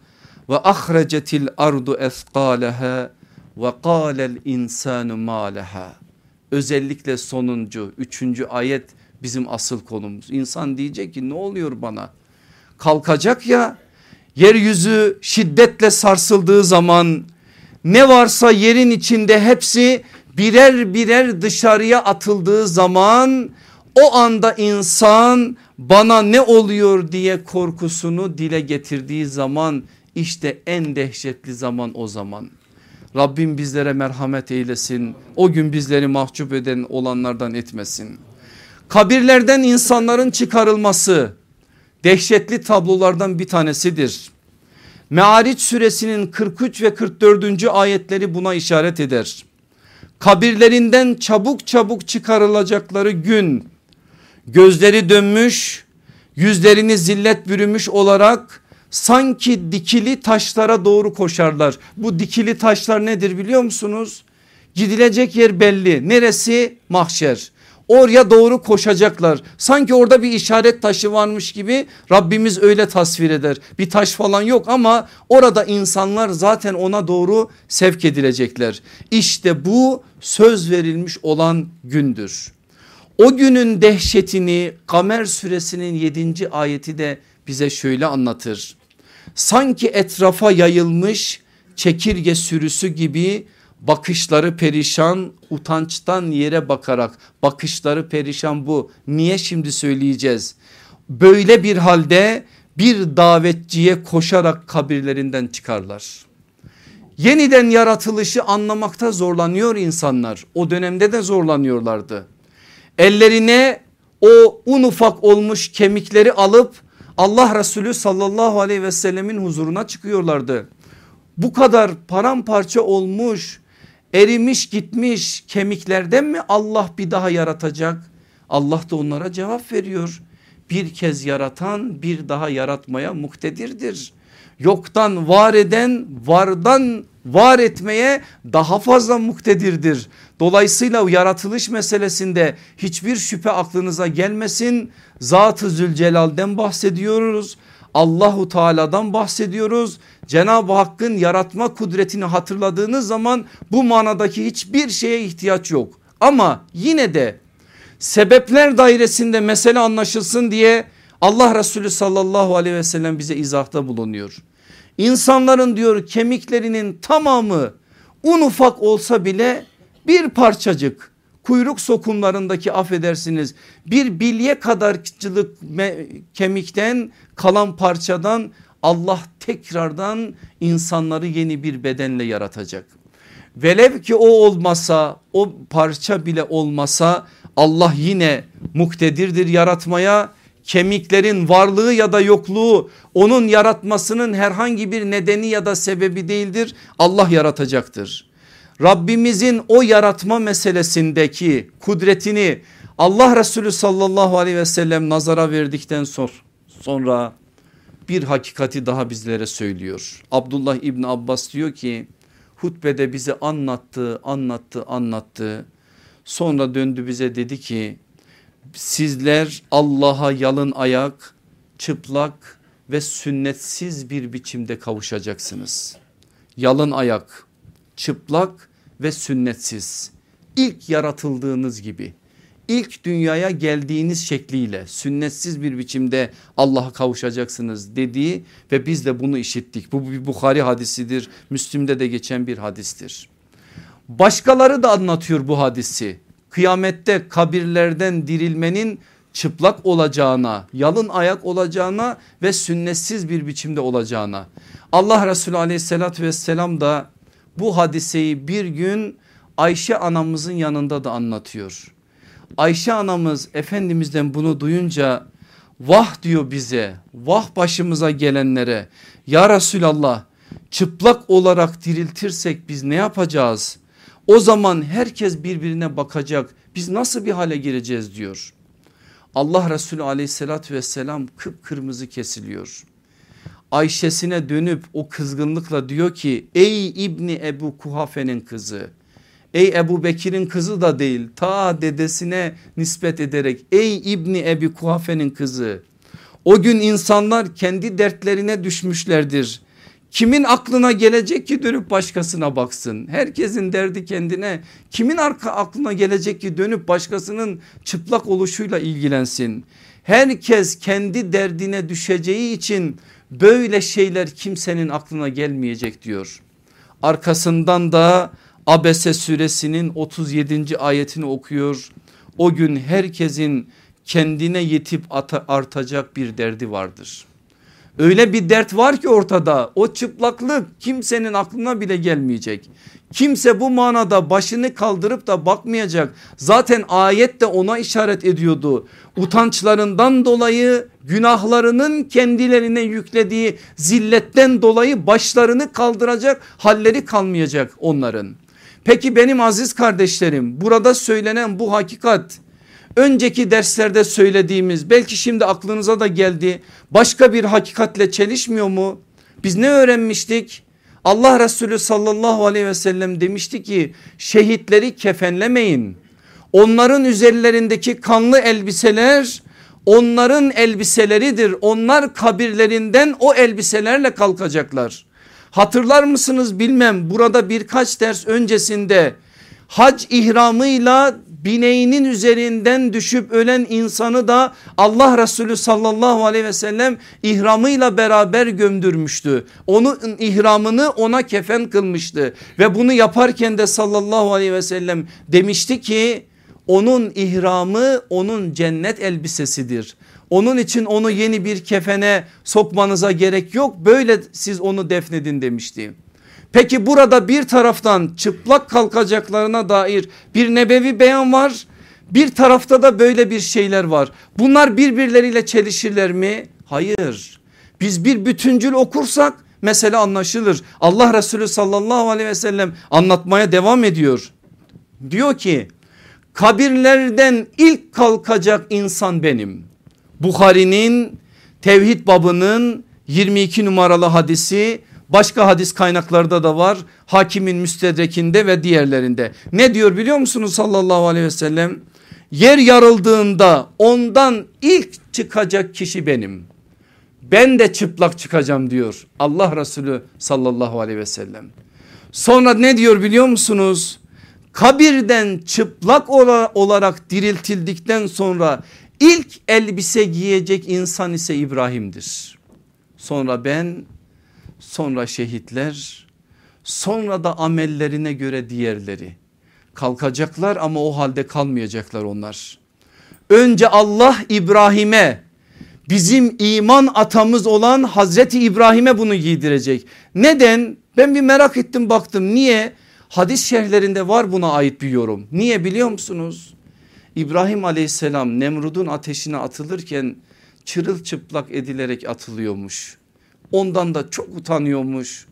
ve ahrecetil ardu ethqaleha ve qalel insanu maleha. Özellikle sonuncu üçüncü ayet bizim asıl konumuz. İnsan diyecek ki ne oluyor bana? Kalkacak ya yeryüzü şiddetle sarsıldığı zaman ne varsa yerin içinde hepsi birer birer dışarıya atıldığı zaman o anda insan bana ne oluyor diye korkusunu dile getirdiği zaman işte en dehşetli zaman o zaman. Rabbim bizlere merhamet eylesin. O gün bizleri mahcup eden olanlardan etmesin. Kabirlerden insanların çıkarılması dehşetli tablolardan bir tanesidir. Meariç suresinin 43 ve 44. ayetleri buna işaret eder. Kabirlerinden çabuk çabuk çıkarılacakları gün gözleri dönmüş yüzlerini zillet bürümüş olarak sanki dikili taşlara doğru koşarlar. Bu dikili taşlar nedir biliyor musunuz? Gidilecek yer belli. Neresi? Mahşer. Oraya doğru koşacaklar. Sanki orada bir işaret taşı varmış gibi Rabbimiz öyle tasvir eder. Bir taş falan yok ama orada insanlar zaten ona doğru sevk edilecekler. İşte bu söz verilmiş olan gündür. O günün dehşetini Kamer suresinin 7. ayeti de bize şöyle anlatır sanki etrafa yayılmış çekirge sürüsü gibi bakışları perişan utançtan yere bakarak bakışları perişan bu niye şimdi söyleyeceğiz böyle bir halde bir davetçiye koşarak kabirlerinden çıkarlar. Yeniden yaratılışı anlamakta zorlanıyor insanlar o dönemde de zorlanıyorlardı. Ellerine o un ufak olmuş kemikleri alıp Allah Resulü sallallahu aleyhi ve sellemin huzuruna çıkıyorlardı. Bu kadar paramparça olmuş erimiş gitmiş kemiklerden mi Allah bir daha yaratacak? Allah da onlara cevap veriyor. Bir kez yaratan bir daha yaratmaya muktedirdir. Yoktan var eden vardan var etmeye daha fazla muktedirdir. Dolayısıyla yaratılış meselesinde hiçbir şüphe aklınıza gelmesin. Zat-ı Zülcelal'den bahsediyoruz. Allahu Teala'dan bahsediyoruz. Cenab-ı Hakk'ın yaratma kudretini hatırladığınız zaman bu manadaki hiçbir şeye ihtiyaç yok. Ama yine de sebepler dairesinde mesele anlaşılsın diye Allah Resulü sallallahu aleyhi ve sellem bize izahta bulunuyor. İnsanların diyor kemiklerinin tamamı un ufak olsa bile bir parçacık kuyruk sokumlarındaki affedersiniz bir bilye kadarcılık kemikten kalan parçadan Allah tekrardan insanları yeni bir bedenle yaratacak. Velev ki o olmasa o parça bile olmasa Allah yine muktedirdir yaratmaya kemiklerin varlığı ya da yokluğu onun yaratmasının herhangi bir nedeni ya da sebebi değildir. Allah yaratacaktır. Rabbimizin o yaratma meselesindeki kudretini Allah Resulü sallallahu aleyhi ve sellem nazara verdikten sonra bir hakikati daha bizlere söylüyor. Abdullah İbni Abbas diyor ki hutbede bize anlattı anlattı anlattı. Sonra döndü bize dedi ki sizler Allah'a yalın ayak çıplak ve sünnetsiz bir biçimde kavuşacaksınız. Yalın ayak çıplak ve sünnetsiz ilk yaratıldığınız gibi ilk dünyaya geldiğiniz şekliyle sünnetsiz bir biçimde Allah'a kavuşacaksınız dediği ve biz de bunu işittik. Bu bir Bukhari hadisidir. Müslim'de de geçen bir hadistir. Başkaları da anlatıyor bu hadisi. Kıyamette kabirlerden dirilmenin çıplak olacağına, yalın ayak olacağına ve sünnetsiz bir biçimde olacağına. Allah Resulü aleyhissalatü vesselam da bu hadiseyi bir gün Ayşe anamızın yanında da anlatıyor. Ayşe anamız Efendimiz'den bunu duyunca vah diyor bize vah başımıza gelenlere ya Resulallah çıplak olarak diriltirsek biz ne yapacağız? O zaman herkes birbirine bakacak biz nasıl bir hale gireceğiz diyor. Allah Resulü aleyhissalatü vesselam kıpkırmızı kesiliyor. Ayşesine dönüp o kızgınlıkla diyor ki ey İbni Ebu Kuhafe'nin kızı Ey Ebu Bekir'in kızı da değil ta dedesine nispet ederek ey İbni Ebi Kuhafe'nin kızı o gün insanlar kendi dertlerine düşmüşlerdir. Kimin aklına gelecek ki dönüp başkasına baksın? Herkesin derdi kendine. Kimin arka aklına gelecek ki dönüp başkasının çıplak oluşuyla ilgilensin? Herkes kendi derdine düşeceği için böyle şeyler kimsenin aklına gelmeyecek diyor. Arkasından da Abese suresinin 37. ayetini okuyor. O gün herkesin kendine yetip artacak bir derdi vardır. Öyle bir dert var ki ortada o çıplaklık kimsenin aklına bile gelmeyecek. Kimse bu manada başını kaldırıp da bakmayacak. Zaten ayet de ona işaret ediyordu. Utançlarından dolayı günahlarının kendilerine yüklediği zilletten dolayı başlarını kaldıracak halleri kalmayacak onların. Peki benim aziz kardeşlerim burada söylenen bu hakikat önceki derslerde söylediğimiz belki şimdi aklınıza da geldi başka bir hakikatle çelişmiyor mu? Biz ne öğrenmiştik? Allah Resulü sallallahu aleyhi ve sellem demişti ki şehitleri kefenlemeyin. Onların üzerlerindeki kanlı elbiseler onların elbiseleridir. Onlar kabirlerinden o elbiselerle kalkacaklar. Hatırlar mısınız bilmem burada birkaç ders öncesinde hac ihramıyla bineğinin üzerinden düşüp ölen insanı da Allah Resulü sallallahu aleyhi ve sellem ihramıyla beraber gömdürmüştü. Onun ihramını ona kefen kılmıştı ve bunu yaparken de sallallahu aleyhi ve sellem demişti ki onun ihramı onun cennet elbisesidir. Onun için onu yeni bir kefene sokmanıza gerek yok. Böyle siz onu defnedin demişti. Peki burada bir taraftan çıplak kalkacaklarına dair bir nebevi beyan var. Bir tarafta da böyle bir şeyler var. Bunlar birbirleriyle çelişirler mi? Hayır. Biz bir bütüncül okursak mesele anlaşılır. Allah Resulü sallallahu aleyhi ve sellem anlatmaya devam ediyor. Diyor ki kabirlerden ilk kalkacak insan benim. Bukhari'nin tevhid babının 22 numaralı hadisi başka hadis kaynaklarda da var. Hakimin müstedrekinde ve diğerlerinde. Ne diyor biliyor musunuz sallallahu aleyhi ve sellem? Yer yarıldığında ondan ilk çıkacak kişi benim. Ben de çıplak çıkacağım diyor Allah Resulü sallallahu aleyhi ve sellem. Sonra ne diyor biliyor musunuz? Kabirden çıplak olarak diriltildikten sonra İlk elbise giyecek insan ise İbrahim'dir. Sonra ben sonra şehitler sonra da amellerine göre diğerleri kalkacaklar ama o halde kalmayacaklar onlar. Önce Allah İbrahim'e bizim iman atamız olan Hazreti İbrahim'e bunu giydirecek. Neden? Ben bir merak ettim baktım niye? Hadis şerhlerinde var buna ait bir yorum. Niye biliyor musunuz? İbrahim aleyhisselam Nemrud'un ateşine atılırken çırılçıplak edilerek atılıyormuş. Ondan da çok utanıyormuş.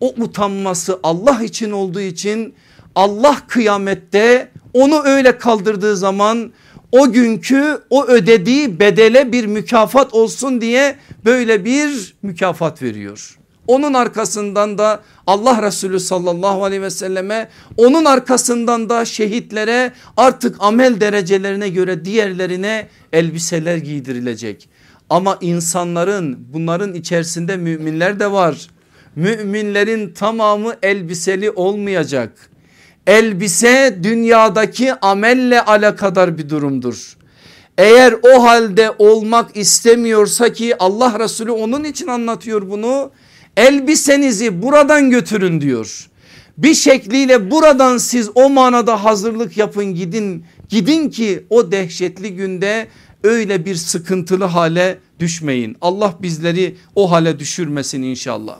O utanması Allah için olduğu için Allah kıyamette onu öyle kaldırdığı zaman o günkü o ödediği bedele bir mükafat olsun diye böyle bir mükafat veriyor. Onun arkasından da Allah Resulü sallallahu aleyhi ve selleme onun arkasından da şehitlere artık amel derecelerine göre diğerlerine elbiseler giydirilecek. Ama insanların bunların içerisinde müminler de var. Müminlerin tamamı elbiseli olmayacak. Elbise dünyadaki amelle alakadar bir durumdur. Eğer o halde olmak istemiyorsa ki Allah Resulü onun için anlatıyor bunu elbisenizi buradan götürün diyor. Bir şekliyle buradan siz o manada hazırlık yapın gidin gidin ki o dehşetli günde öyle bir sıkıntılı hale düşmeyin. Allah bizleri o hale düşürmesin inşallah.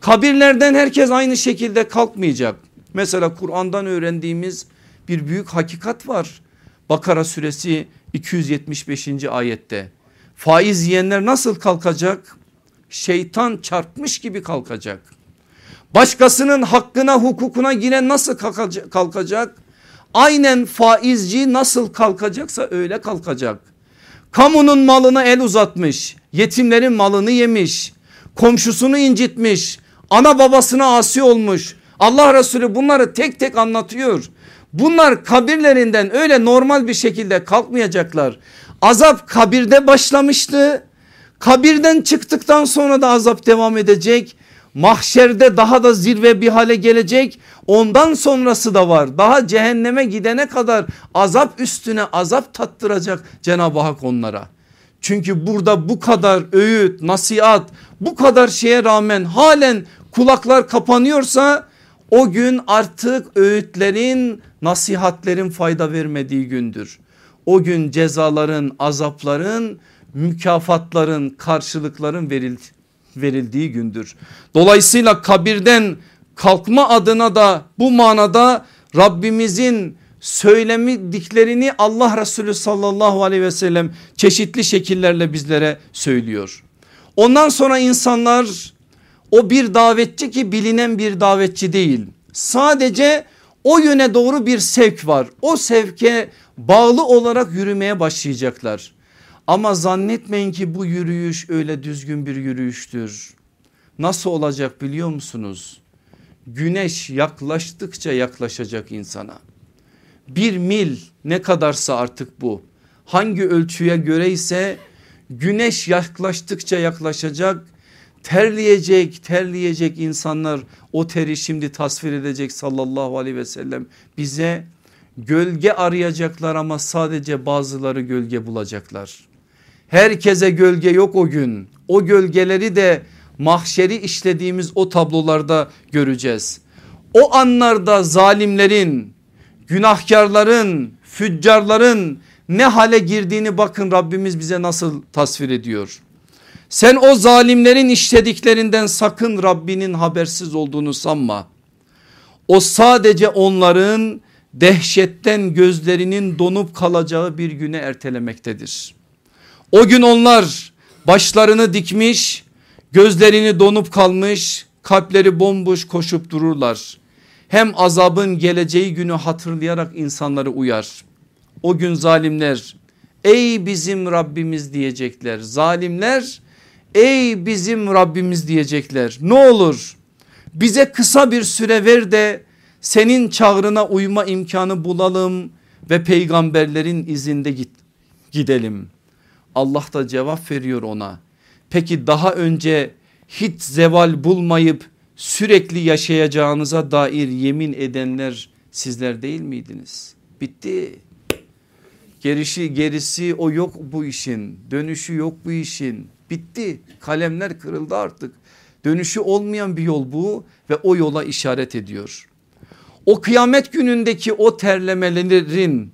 Kabirlerden herkes aynı şekilde kalkmayacak. Mesela Kur'an'dan öğrendiğimiz bir büyük hakikat var. Bakara suresi 275. ayette. Faiz yiyenler nasıl kalkacak? şeytan çarpmış gibi kalkacak. Başkasının hakkına hukukuna giren nasıl kalkacak? Aynen faizci nasıl kalkacaksa öyle kalkacak. Kamunun malına el uzatmış, yetimlerin malını yemiş, komşusunu incitmiş, ana babasına asi olmuş. Allah Resulü bunları tek tek anlatıyor. Bunlar kabirlerinden öyle normal bir şekilde kalkmayacaklar. Azap kabirde başlamıştı Kabirden çıktıktan sonra da azap devam edecek. Mahşerde daha da zirve bir hale gelecek. Ondan sonrası da var. Daha cehenneme gidene kadar azap üstüne azap tattıracak Cenab-ı Hak onlara. Çünkü burada bu kadar öğüt, nasihat, bu kadar şeye rağmen halen kulaklar kapanıyorsa o gün artık öğütlerin, nasihatlerin fayda vermediği gündür. O gün cezaların, azapların mükafatların karşılıkların verildiği gündür. Dolayısıyla kabirden kalkma adına da bu manada Rabbimizin söylemediklerini Allah Resulü sallallahu aleyhi ve sellem çeşitli şekillerle bizlere söylüyor. Ondan sonra insanlar o bir davetçi ki bilinen bir davetçi değil. Sadece o yöne doğru bir sevk var. O sevke bağlı olarak yürümeye başlayacaklar. Ama zannetmeyin ki bu yürüyüş öyle düzgün bir yürüyüştür. Nasıl olacak biliyor musunuz? Güneş yaklaştıkça yaklaşacak insana. Bir mil ne kadarsa artık bu. Hangi ölçüye göre ise güneş yaklaştıkça yaklaşacak. Terleyecek terleyecek insanlar o teri şimdi tasvir edecek sallallahu aleyhi ve sellem bize gölge arayacaklar ama sadece bazıları gölge bulacaklar. Herkese gölge yok o gün. O gölgeleri de mahşeri işlediğimiz o tablolarda göreceğiz. O anlarda zalimlerin, günahkarların, füccarların ne hale girdiğini bakın Rabbimiz bize nasıl tasvir ediyor. Sen o zalimlerin işlediklerinden sakın Rabbinin habersiz olduğunu sanma. O sadece onların dehşetten gözlerinin donup kalacağı bir güne ertelemektedir. O gün onlar başlarını dikmiş gözlerini donup kalmış kalpleri bomboş koşup dururlar. Hem azabın geleceği günü hatırlayarak insanları uyar. O gün zalimler ey bizim Rabbimiz diyecekler. Zalimler ey bizim Rabbimiz diyecekler. Ne olur bize kısa bir süre ver de senin çağrına uyma imkanı bulalım ve peygamberlerin izinde git, gidelim. Allah da cevap veriyor ona. Peki daha önce hiç zeval bulmayıp sürekli yaşayacağınıza dair yemin edenler sizler değil miydiniz? Bitti. Gerisi, gerisi o yok bu işin. Dönüşü yok bu işin. Bitti. Kalemler kırıldı artık. Dönüşü olmayan bir yol bu ve o yola işaret ediyor. O kıyamet günündeki o terlemelerin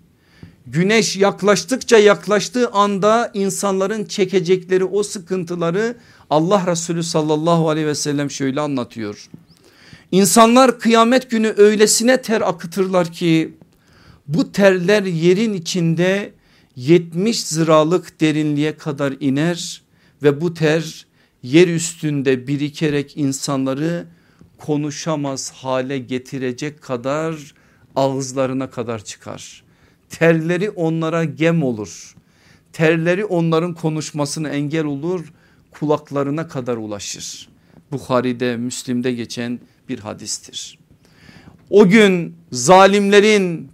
güneş yaklaştıkça yaklaştığı anda insanların çekecekleri o sıkıntıları Allah Resulü sallallahu aleyhi ve sellem şöyle anlatıyor. İnsanlar kıyamet günü öylesine ter akıtırlar ki bu terler yerin içinde 70 ziralık derinliğe kadar iner ve bu ter yer üstünde birikerek insanları konuşamaz hale getirecek kadar ağızlarına kadar çıkar. Terleri onlara gem olur. Terleri onların konuşmasına engel olur kulaklarına kadar ulaşır. Bukhari'de Müslim'de geçen bir hadistir. O gün zalimlerin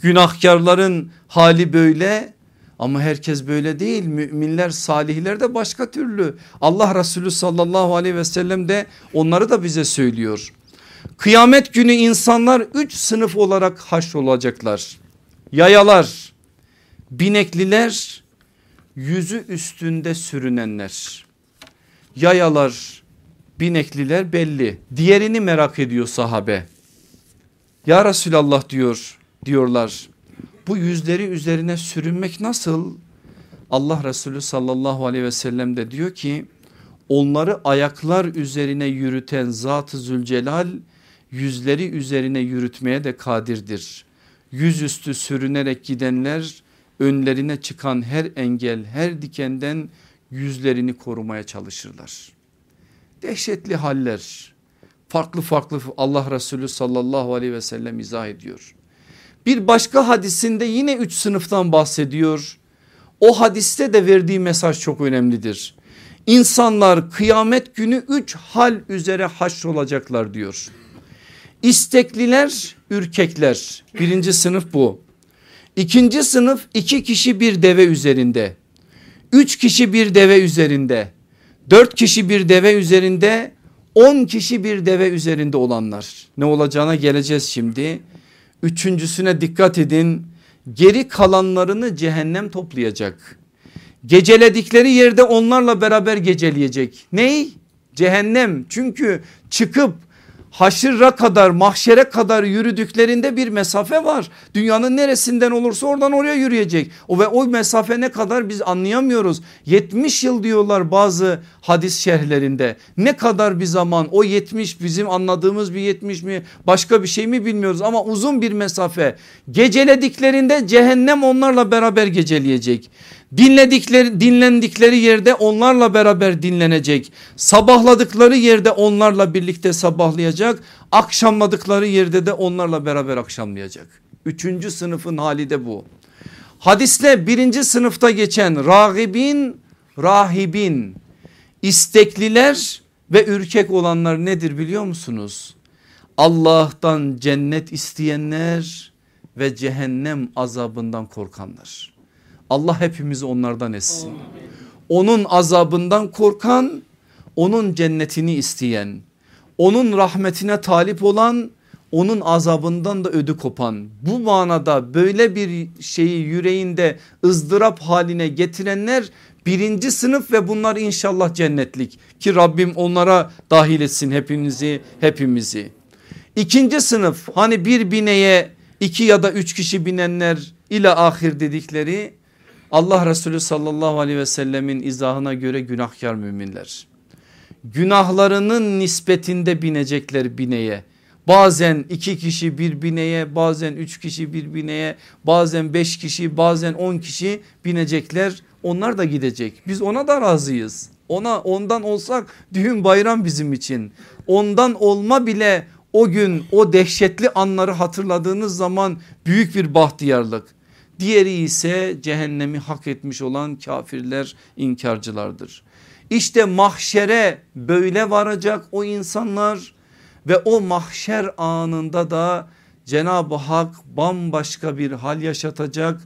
günahkarların hali böyle ama herkes böyle değil müminler salihler de başka türlü. Allah Resulü sallallahu aleyhi ve sellem de onları da bize söylüyor. Kıyamet günü insanlar üç sınıf olarak haş olacaklar. Yayalar, binekliler, yüzü üstünde sürünenler. Yayalar, binekliler belli. Diğerini merak ediyor sahabe. Ya Resulallah diyor diyorlar. Bu yüzleri üzerine sürünmek nasıl? Allah Resulü sallallahu aleyhi ve sellem de diyor ki onları ayaklar üzerine yürüten Zat-ı Zülcelal yüzleri üzerine yürütmeye de kadirdir. Yüzüstü sürünerek gidenler önlerine çıkan her engel her dikenden yüzlerini korumaya çalışırlar. Dehşetli haller farklı farklı Allah Resulü sallallahu aleyhi ve sellem izah ediyor. Bir başka hadisinde yine üç sınıftan bahsediyor. O hadiste de verdiği mesaj çok önemlidir. İnsanlar kıyamet günü üç hal üzere olacaklar diyor. İstekliler, ürkekler birinci sınıf bu. İkinci sınıf iki kişi bir deve üzerinde. Üç kişi bir deve üzerinde. Dört kişi bir deve üzerinde. On kişi bir deve üzerinde olanlar. Ne olacağına geleceğiz şimdi. Üçüncüsüne dikkat edin. Geri kalanlarını cehennem toplayacak. Geceledikleri yerde onlarla beraber geceleyecek. Ney? Cehennem. Çünkü çıkıp haşırra kadar mahşere kadar yürüdüklerinde bir mesafe var. Dünyanın neresinden olursa oradan oraya yürüyecek. O ve o mesafe ne kadar biz anlayamıyoruz. 70 yıl diyorlar bazı hadis şerhlerinde. Ne kadar bir zaman o 70 bizim anladığımız bir 70 mi başka bir şey mi bilmiyoruz ama uzun bir mesafe. Gecelediklerinde cehennem onlarla beraber geceleyecek. Dinledikleri, dinlendikleri yerde onlarla beraber dinlenecek. Sabahladıkları yerde onlarla birlikte sabahlayacak. Akşamladıkları yerde de onlarla beraber akşamlayacak. Üçüncü sınıfın hali de bu. Hadiste birinci sınıfta geçen ragibin, rahibin, istekliler ve ürkek olanlar nedir biliyor musunuz? Allah'tan cennet isteyenler ve cehennem azabından korkanlar. Allah hepimizi onlardan etsin. Onun azabından korkan, onun cennetini isteyen, onun rahmetine talip olan, onun azabından da ödü kopan. Bu manada böyle bir şeyi yüreğinde ızdırap haline getirenler birinci sınıf ve bunlar inşallah cennetlik ki Rabbim onlara dahil etsin hepinizi hepimizi. İkinci sınıf hani bir bineye iki ya da üç kişi binenler ile ahir dedikleri Allah Resulü sallallahu aleyhi ve sellemin izahına göre günahkar müminler. Günahlarının nispetinde binecekler bineye. Bazen iki kişi bir bineye bazen üç kişi bir bineye bazen beş kişi bazen on kişi binecekler onlar da gidecek. Biz ona da razıyız. Ona ondan olsak düğün bayram bizim için. Ondan olma bile o gün o dehşetli anları hatırladığınız zaman büyük bir bahtiyarlık. Diğeri ise cehennemi hak etmiş olan kafirler inkarcılardır. İşte mahşere böyle varacak o insanlar ve o mahşer anında da Cenab-ı Hak bambaşka bir hal yaşatacak.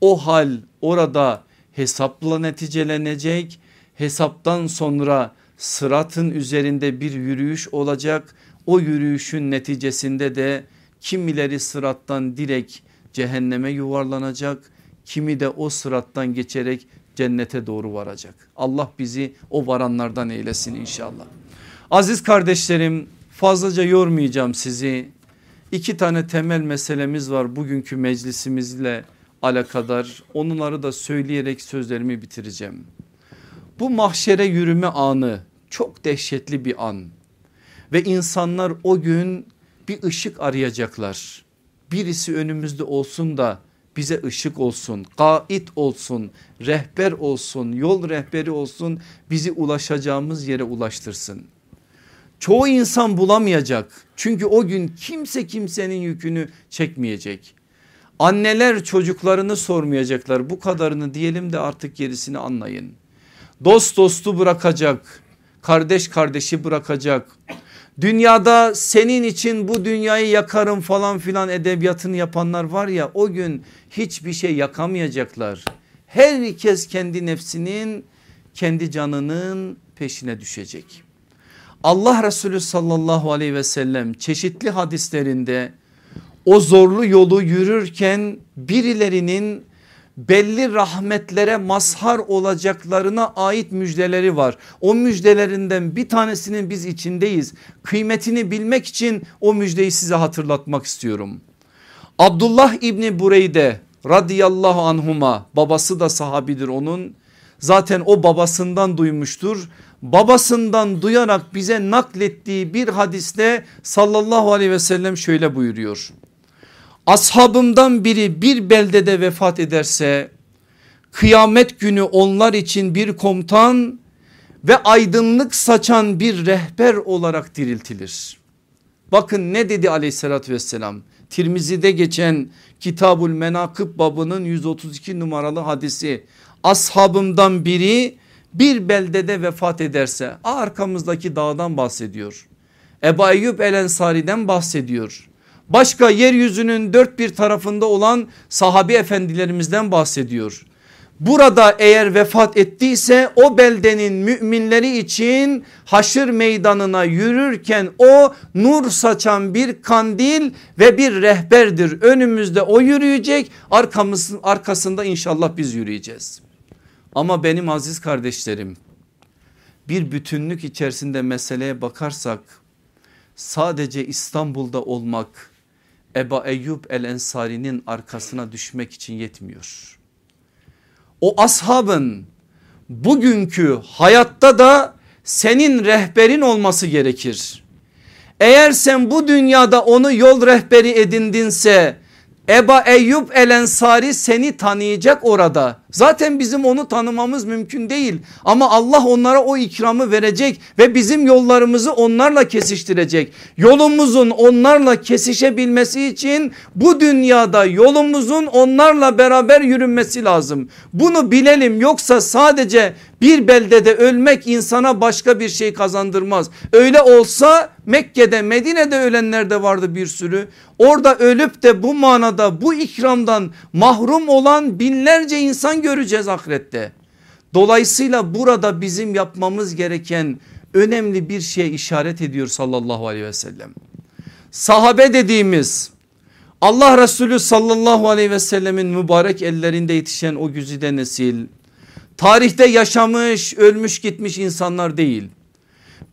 O hal orada hesapla neticelenecek. Hesaptan sonra sıratın üzerinde bir yürüyüş olacak. O yürüyüşün neticesinde de kimileri sırattan direkt cehenneme yuvarlanacak. kimi de o sırattan geçerek cennete doğru varacak. Allah bizi o varanlardan eylesin inşallah. Aziz kardeşlerim fazlaca yormayacağım sizi. İki tane temel meselemiz var bugünkü meclisimizle alakadar. Onları da söyleyerek sözlerimi bitireceğim. Bu mahşere yürüme anı çok dehşetli bir an ve insanlar o gün bir ışık arayacaklar. Birisi önümüzde olsun da bize ışık olsun, gait olsun, rehber olsun, yol rehberi olsun bizi ulaşacağımız yere ulaştırsın. Çoğu insan bulamayacak çünkü o gün kimse kimsenin yükünü çekmeyecek. Anneler çocuklarını sormayacaklar bu kadarını diyelim de artık gerisini anlayın. Dost dostu bırakacak, kardeş kardeşi bırakacak. Dünyada senin için bu dünyayı yakarım falan filan edebiyatını yapanlar var ya o gün hiçbir şey yakamayacaklar. Herkes kendi nefsinin kendi canının peşine düşecek. Allah Resulü sallallahu aleyhi ve sellem çeşitli hadislerinde o zorlu yolu yürürken birilerinin belli rahmetlere mazhar olacaklarına ait müjdeleri var. O müjdelerinden bir tanesinin biz içindeyiz. Kıymetini bilmek için o müjdeyi size hatırlatmak istiyorum. Abdullah İbni Bureyde radıyallahu anhuma babası da sahabidir onun. Zaten o babasından duymuştur. Babasından duyarak bize naklettiği bir hadiste sallallahu aleyhi ve sellem şöyle buyuruyor. Ashabımdan biri bir beldede vefat ederse kıyamet günü onlar için bir komutan ve aydınlık saçan bir rehber olarak diriltilir. Bakın ne dedi aleyhissalatü vesselam Tirmizi'de geçen Kitabul Menakıb babının 132 numaralı hadisi ashabımdan biri bir beldede vefat ederse arkamızdaki dağdan bahsediyor. Ebu Eyyub El Ensari'den bahsediyor. Başka yeryüzünün dört bir tarafında olan sahabi efendilerimizden bahsediyor. Burada eğer vefat ettiyse o beldenin müminleri için haşır meydanına yürürken o nur saçan bir kandil ve bir rehberdir. Önümüzde o yürüyecek arkamız, arkasında inşallah biz yürüyeceğiz. Ama benim aziz kardeşlerim bir bütünlük içerisinde meseleye bakarsak sadece İstanbul'da olmak Eba Eyyub el Ensari'nin arkasına düşmek için yetmiyor. O ashabın bugünkü hayatta da senin rehberin olması gerekir. Eğer sen bu dünyada onu yol rehberi edindinse Eba Eyyub El Ensari seni tanıyacak orada. Zaten bizim onu tanımamız mümkün değil ama Allah onlara o ikramı verecek ve bizim yollarımızı onlarla kesiştirecek. Yolumuzun onlarla kesişebilmesi için bu dünyada yolumuzun onlarla beraber yürünmesi lazım. Bunu bilelim yoksa sadece bir beldede ölmek insana başka bir şey kazandırmaz. Öyle olsa Mekke'de Medine'de ölenler de vardı bir sürü. Orada ölüp de bu manada bu ikramdan mahrum olan binlerce insan göreceğiz ahirette. Dolayısıyla burada bizim yapmamız gereken önemli bir şey işaret ediyor sallallahu aleyhi ve sellem. Sahabe dediğimiz Allah Resulü sallallahu aleyhi ve sellemin mübarek ellerinde yetişen o güzide nesil tarihte yaşamış ölmüş gitmiş insanlar değil.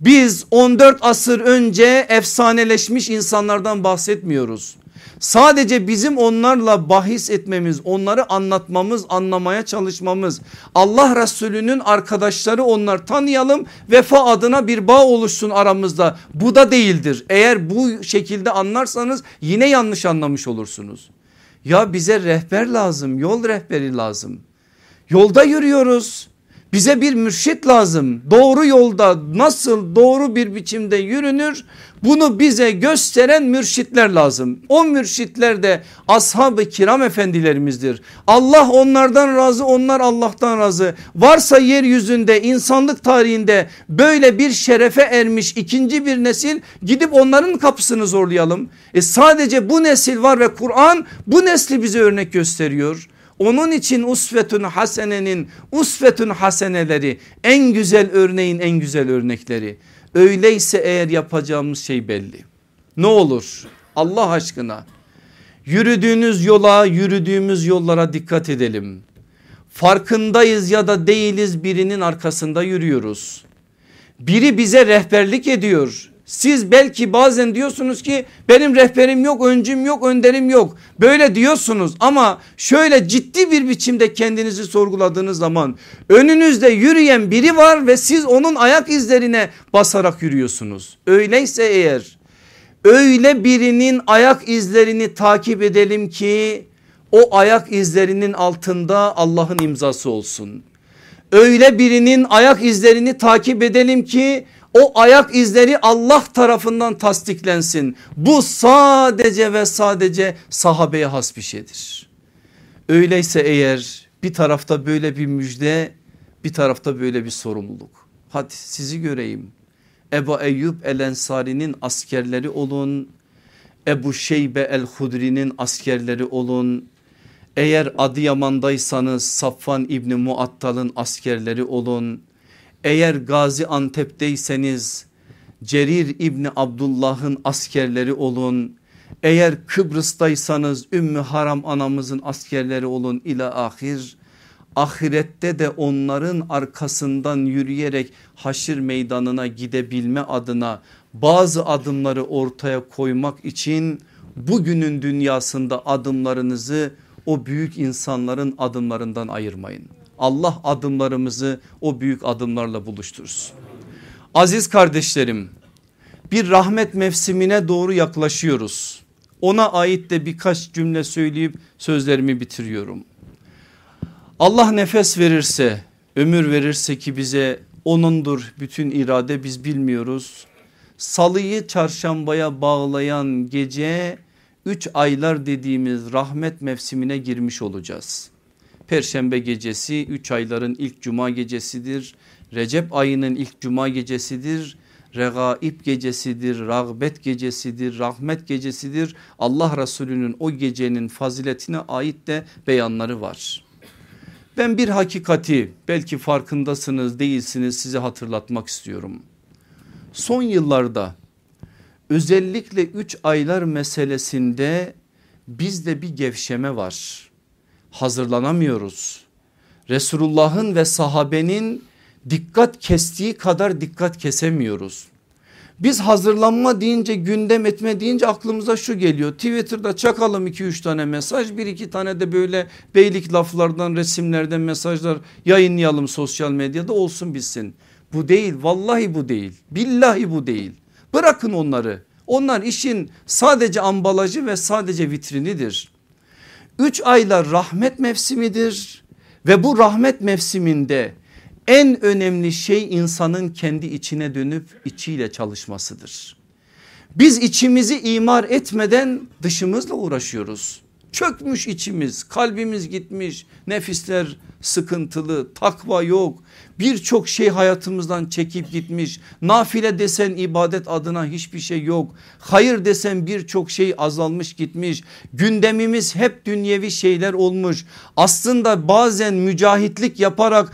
Biz 14 asır önce efsaneleşmiş insanlardan bahsetmiyoruz. Sadece bizim onlarla bahis etmemiz, onları anlatmamız, anlamaya çalışmamız, Allah Resulü'nün arkadaşları onlar tanıyalım, vefa adına bir bağ oluşsun aramızda. Bu da değildir. Eğer bu şekilde anlarsanız yine yanlış anlamış olursunuz. Ya bize rehber lazım, yol rehberi lazım. Yolda yürüyoruz. Bize bir mürşit lazım. Doğru yolda nasıl doğru bir biçimde yürünür bunu bize gösteren mürşitler lazım. O mürşitler de ashab-ı kiram efendilerimizdir. Allah onlardan razı onlar Allah'tan razı. Varsa yeryüzünde insanlık tarihinde böyle bir şerefe ermiş ikinci bir nesil gidip onların kapısını zorlayalım. E sadece bu nesil var ve Kur'an bu nesli bize örnek gösteriyor. Onun için usvetun hasenenin usvetun haseneleri en güzel örneğin en güzel örnekleri. Öyleyse eğer yapacağımız şey belli. Ne olur Allah aşkına Yürüdüğünüz yola yürüdüğümüz yollara dikkat edelim. Farkındayız ya da değiliz birinin arkasında yürüyoruz. Biri bize rehberlik ediyor. Siz belki bazen diyorsunuz ki benim rehberim yok, öncüm yok, önderim yok. Böyle diyorsunuz ama şöyle ciddi bir biçimde kendinizi sorguladığınız zaman önünüzde yürüyen biri var ve siz onun ayak izlerine basarak yürüyorsunuz. Öyleyse eğer öyle birinin ayak izlerini takip edelim ki o ayak izlerinin altında Allah'ın imzası olsun. Öyle birinin ayak izlerini takip edelim ki o ayak izleri Allah tarafından tasdiklensin. Bu sadece ve sadece sahabeye has bir şeydir. Öyleyse eğer bir tarafta böyle bir müjde bir tarafta böyle bir sorumluluk. Hadi sizi göreyim. Ebu Eyyub el Ensari'nin askerleri olun. Ebu Şeybe el Hudri'nin askerleri olun. Eğer Adıyaman'daysanız Safvan İbni Muattal'ın askerleri olun. Eğer Gazi Antep'teyseniz Cerir İbni Abdullah'ın askerleri olun. Eğer Kıbrıs'taysanız Ümmü Haram anamızın askerleri olun ila ahir. Ahirette de onların arkasından yürüyerek haşir meydanına gidebilme adına bazı adımları ortaya koymak için bugünün dünyasında adımlarınızı o büyük insanların adımlarından ayırmayın. Allah adımlarımızı o büyük adımlarla buluştursun. Aziz kardeşlerim bir rahmet mevsimine doğru yaklaşıyoruz. Ona ait de birkaç cümle söyleyip sözlerimi bitiriyorum. Allah nefes verirse ömür verirse ki bize onundur bütün irade biz bilmiyoruz. Salıyı çarşambaya bağlayan gece 3 aylar dediğimiz rahmet mevsimine girmiş olacağız. Perşembe gecesi 3 ayların ilk cuma gecesidir. Recep ayının ilk cuma gecesidir. Regaib gecesidir, rağbet gecesidir, rahmet gecesidir. Allah Resulü'nün o gecenin faziletine ait de beyanları var. Ben bir hakikati belki farkındasınız değilsiniz size hatırlatmak istiyorum. Son yıllarda özellikle 3 aylar meselesinde bizde bir gevşeme var. Hazırlanamıyoruz. Resulullah'ın ve sahabenin dikkat kestiği kadar dikkat kesemiyoruz. Biz hazırlanma deyince gündem etme deyince aklımıza şu geliyor. Twitter'da çakalım 2-3 tane mesaj bir iki tane de böyle beylik laflardan resimlerden mesajlar yayınlayalım sosyal medyada olsun bitsin. Bu değil vallahi bu değil billahi bu değil. Bırakın onları. Onlar işin sadece ambalajı ve sadece vitrinidir. Üç aylar rahmet mevsimidir ve bu rahmet mevsiminde en önemli şey insanın kendi içine dönüp içiyle çalışmasıdır. Biz içimizi imar etmeden dışımızla uğraşıyoruz. Çökmüş içimiz kalbimiz gitmiş nefisler sıkıntılı takva yok. Birçok şey hayatımızdan çekip gitmiş. Nafile desen ibadet adına hiçbir şey yok. Hayır desen birçok şey azalmış gitmiş. Gündemimiz hep dünyevi şeyler olmuş. Aslında bazen mücahitlik yaparak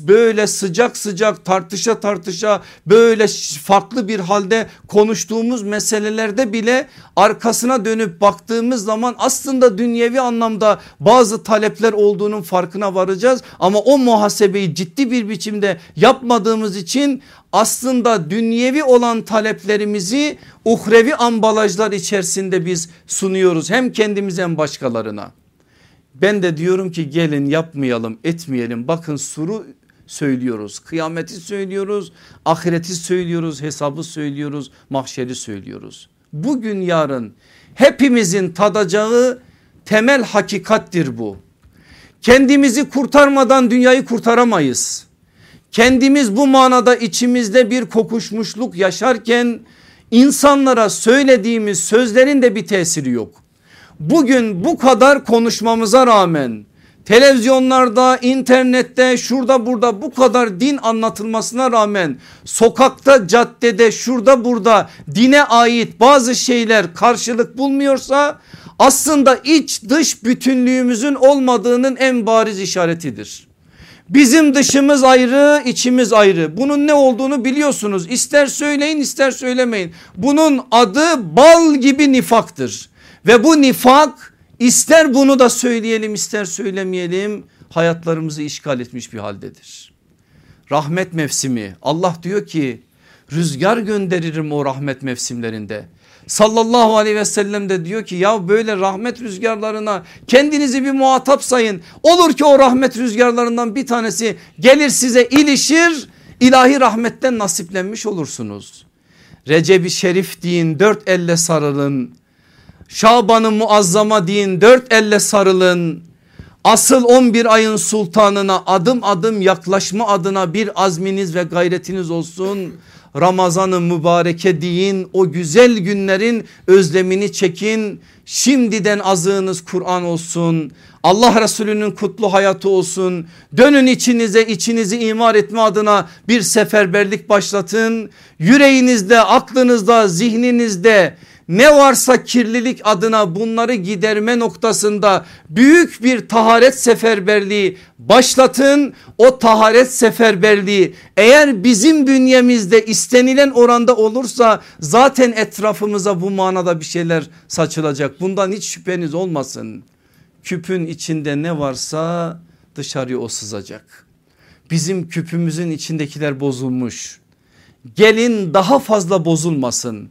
böyle sıcak sıcak tartışa tartışa böyle farklı bir halde konuştuğumuz meselelerde bile arkasına dönüp baktığımız zaman aslında dünyevi anlamda bazı talepler olduğunun farkına varacağız. Ama o muhasebeyi ciddi bir biçimde yapmadığımız için aslında dünyevi olan taleplerimizi uhrevi ambalajlar içerisinde biz sunuyoruz hem kendimize hem başkalarına. Ben de diyorum ki gelin yapmayalım etmeyelim bakın suru söylüyoruz kıyameti söylüyoruz ahireti söylüyoruz hesabı söylüyoruz mahşeri söylüyoruz. Bugün yarın hepimizin tadacağı temel hakikattir bu. Kendimizi kurtarmadan dünyayı kurtaramayız. Kendimiz bu manada içimizde bir kokuşmuşluk yaşarken insanlara söylediğimiz sözlerin de bir tesiri yok. Bugün bu kadar konuşmamıza rağmen televizyonlarda, internette, şurada burada bu kadar din anlatılmasına rağmen sokakta, caddede, şurada burada dine ait bazı şeyler karşılık bulmuyorsa aslında iç dış bütünlüğümüzün olmadığının en bariz işaretidir. Bizim dışımız ayrı içimiz ayrı. Bunun ne olduğunu biliyorsunuz. İster söyleyin ister söylemeyin. Bunun adı bal gibi nifaktır Ve bu nifak ister bunu da söyleyelim ister söylemeyelim hayatlarımızı işgal etmiş bir haldedir. Rahmet mevsimi Allah diyor ki rüzgar gönderirim o rahmet mevsimlerinde. Sallallahu aleyhi ve sellem de diyor ki ya böyle rahmet rüzgarlarına kendinizi bir muhatap sayın. Olur ki o rahmet rüzgarlarından bir tanesi gelir size ilişir ilahi rahmetten nasiplenmiş olursunuz. Recep-i Şerif deyin dört elle sarılın. Şaban'ı muazzama deyin dört elle sarılın. Asıl 11 ayın sultanına adım adım yaklaşma adına bir azminiz ve gayretiniz olsun. Ramazanı mübareke deyin o güzel günlerin özlemini çekin. Şimdiden azığınız Kur'an olsun. Allah Resulü'nün kutlu hayatı olsun. Dönün içinize içinizi imar etme adına bir seferberlik başlatın. Yüreğinizde, aklınızda, zihninizde ne varsa kirlilik adına bunları giderme noktasında büyük bir taharet seferberliği başlatın. O taharet seferberliği eğer bizim bünyemizde istenilen oranda olursa zaten etrafımıza bu manada bir şeyler saçılacak. Bundan hiç şüpheniz olmasın. Küpün içinde ne varsa dışarıya o sızacak. Bizim küpümüzün içindekiler bozulmuş. Gelin daha fazla bozulmasın.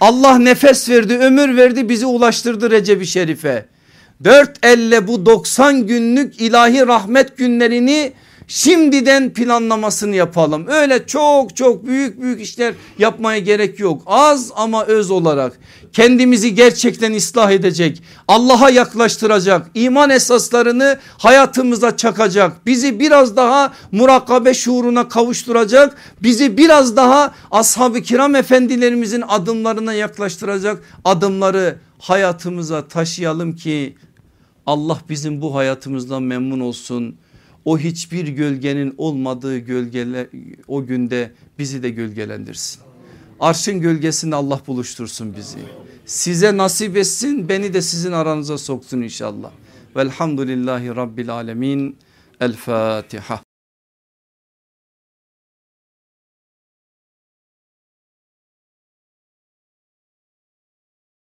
Allah nefes verdi ömür verdi bizi ulaştırdı Recep-i Şerif'e. Dört elle bu 90 günlük ilahi rahmet günlerini şimdiden planlamasını yapalım. Öyle çok çok büyük büyük işler yapmaya gerek yok. Az ama öz olarak kendimizi gerçekten ıslah edecek. Allah'a yaklaştıracak. iman esaslarını hayatımıza çakacak. Bizi biraz daha murakabe şuuruna kavuşturacak. Bizi biraz daha ashab-ı kiram efendilerimizin adımlarına yaklaştıracak adımları hayatımıza taşıyalım ki Allah bizim bu hayatımızdan memnun olsun o hiçbir gölgenin olmadığı gölgeler o günde bizi de gölgelendirsin. Arşın gölgesinde Allah buluştursun bizi. Size nasip etsin beni de sizin aranıza soksun inşallah. Velhamdülillahi Rabbil Alemin. El Fatiha.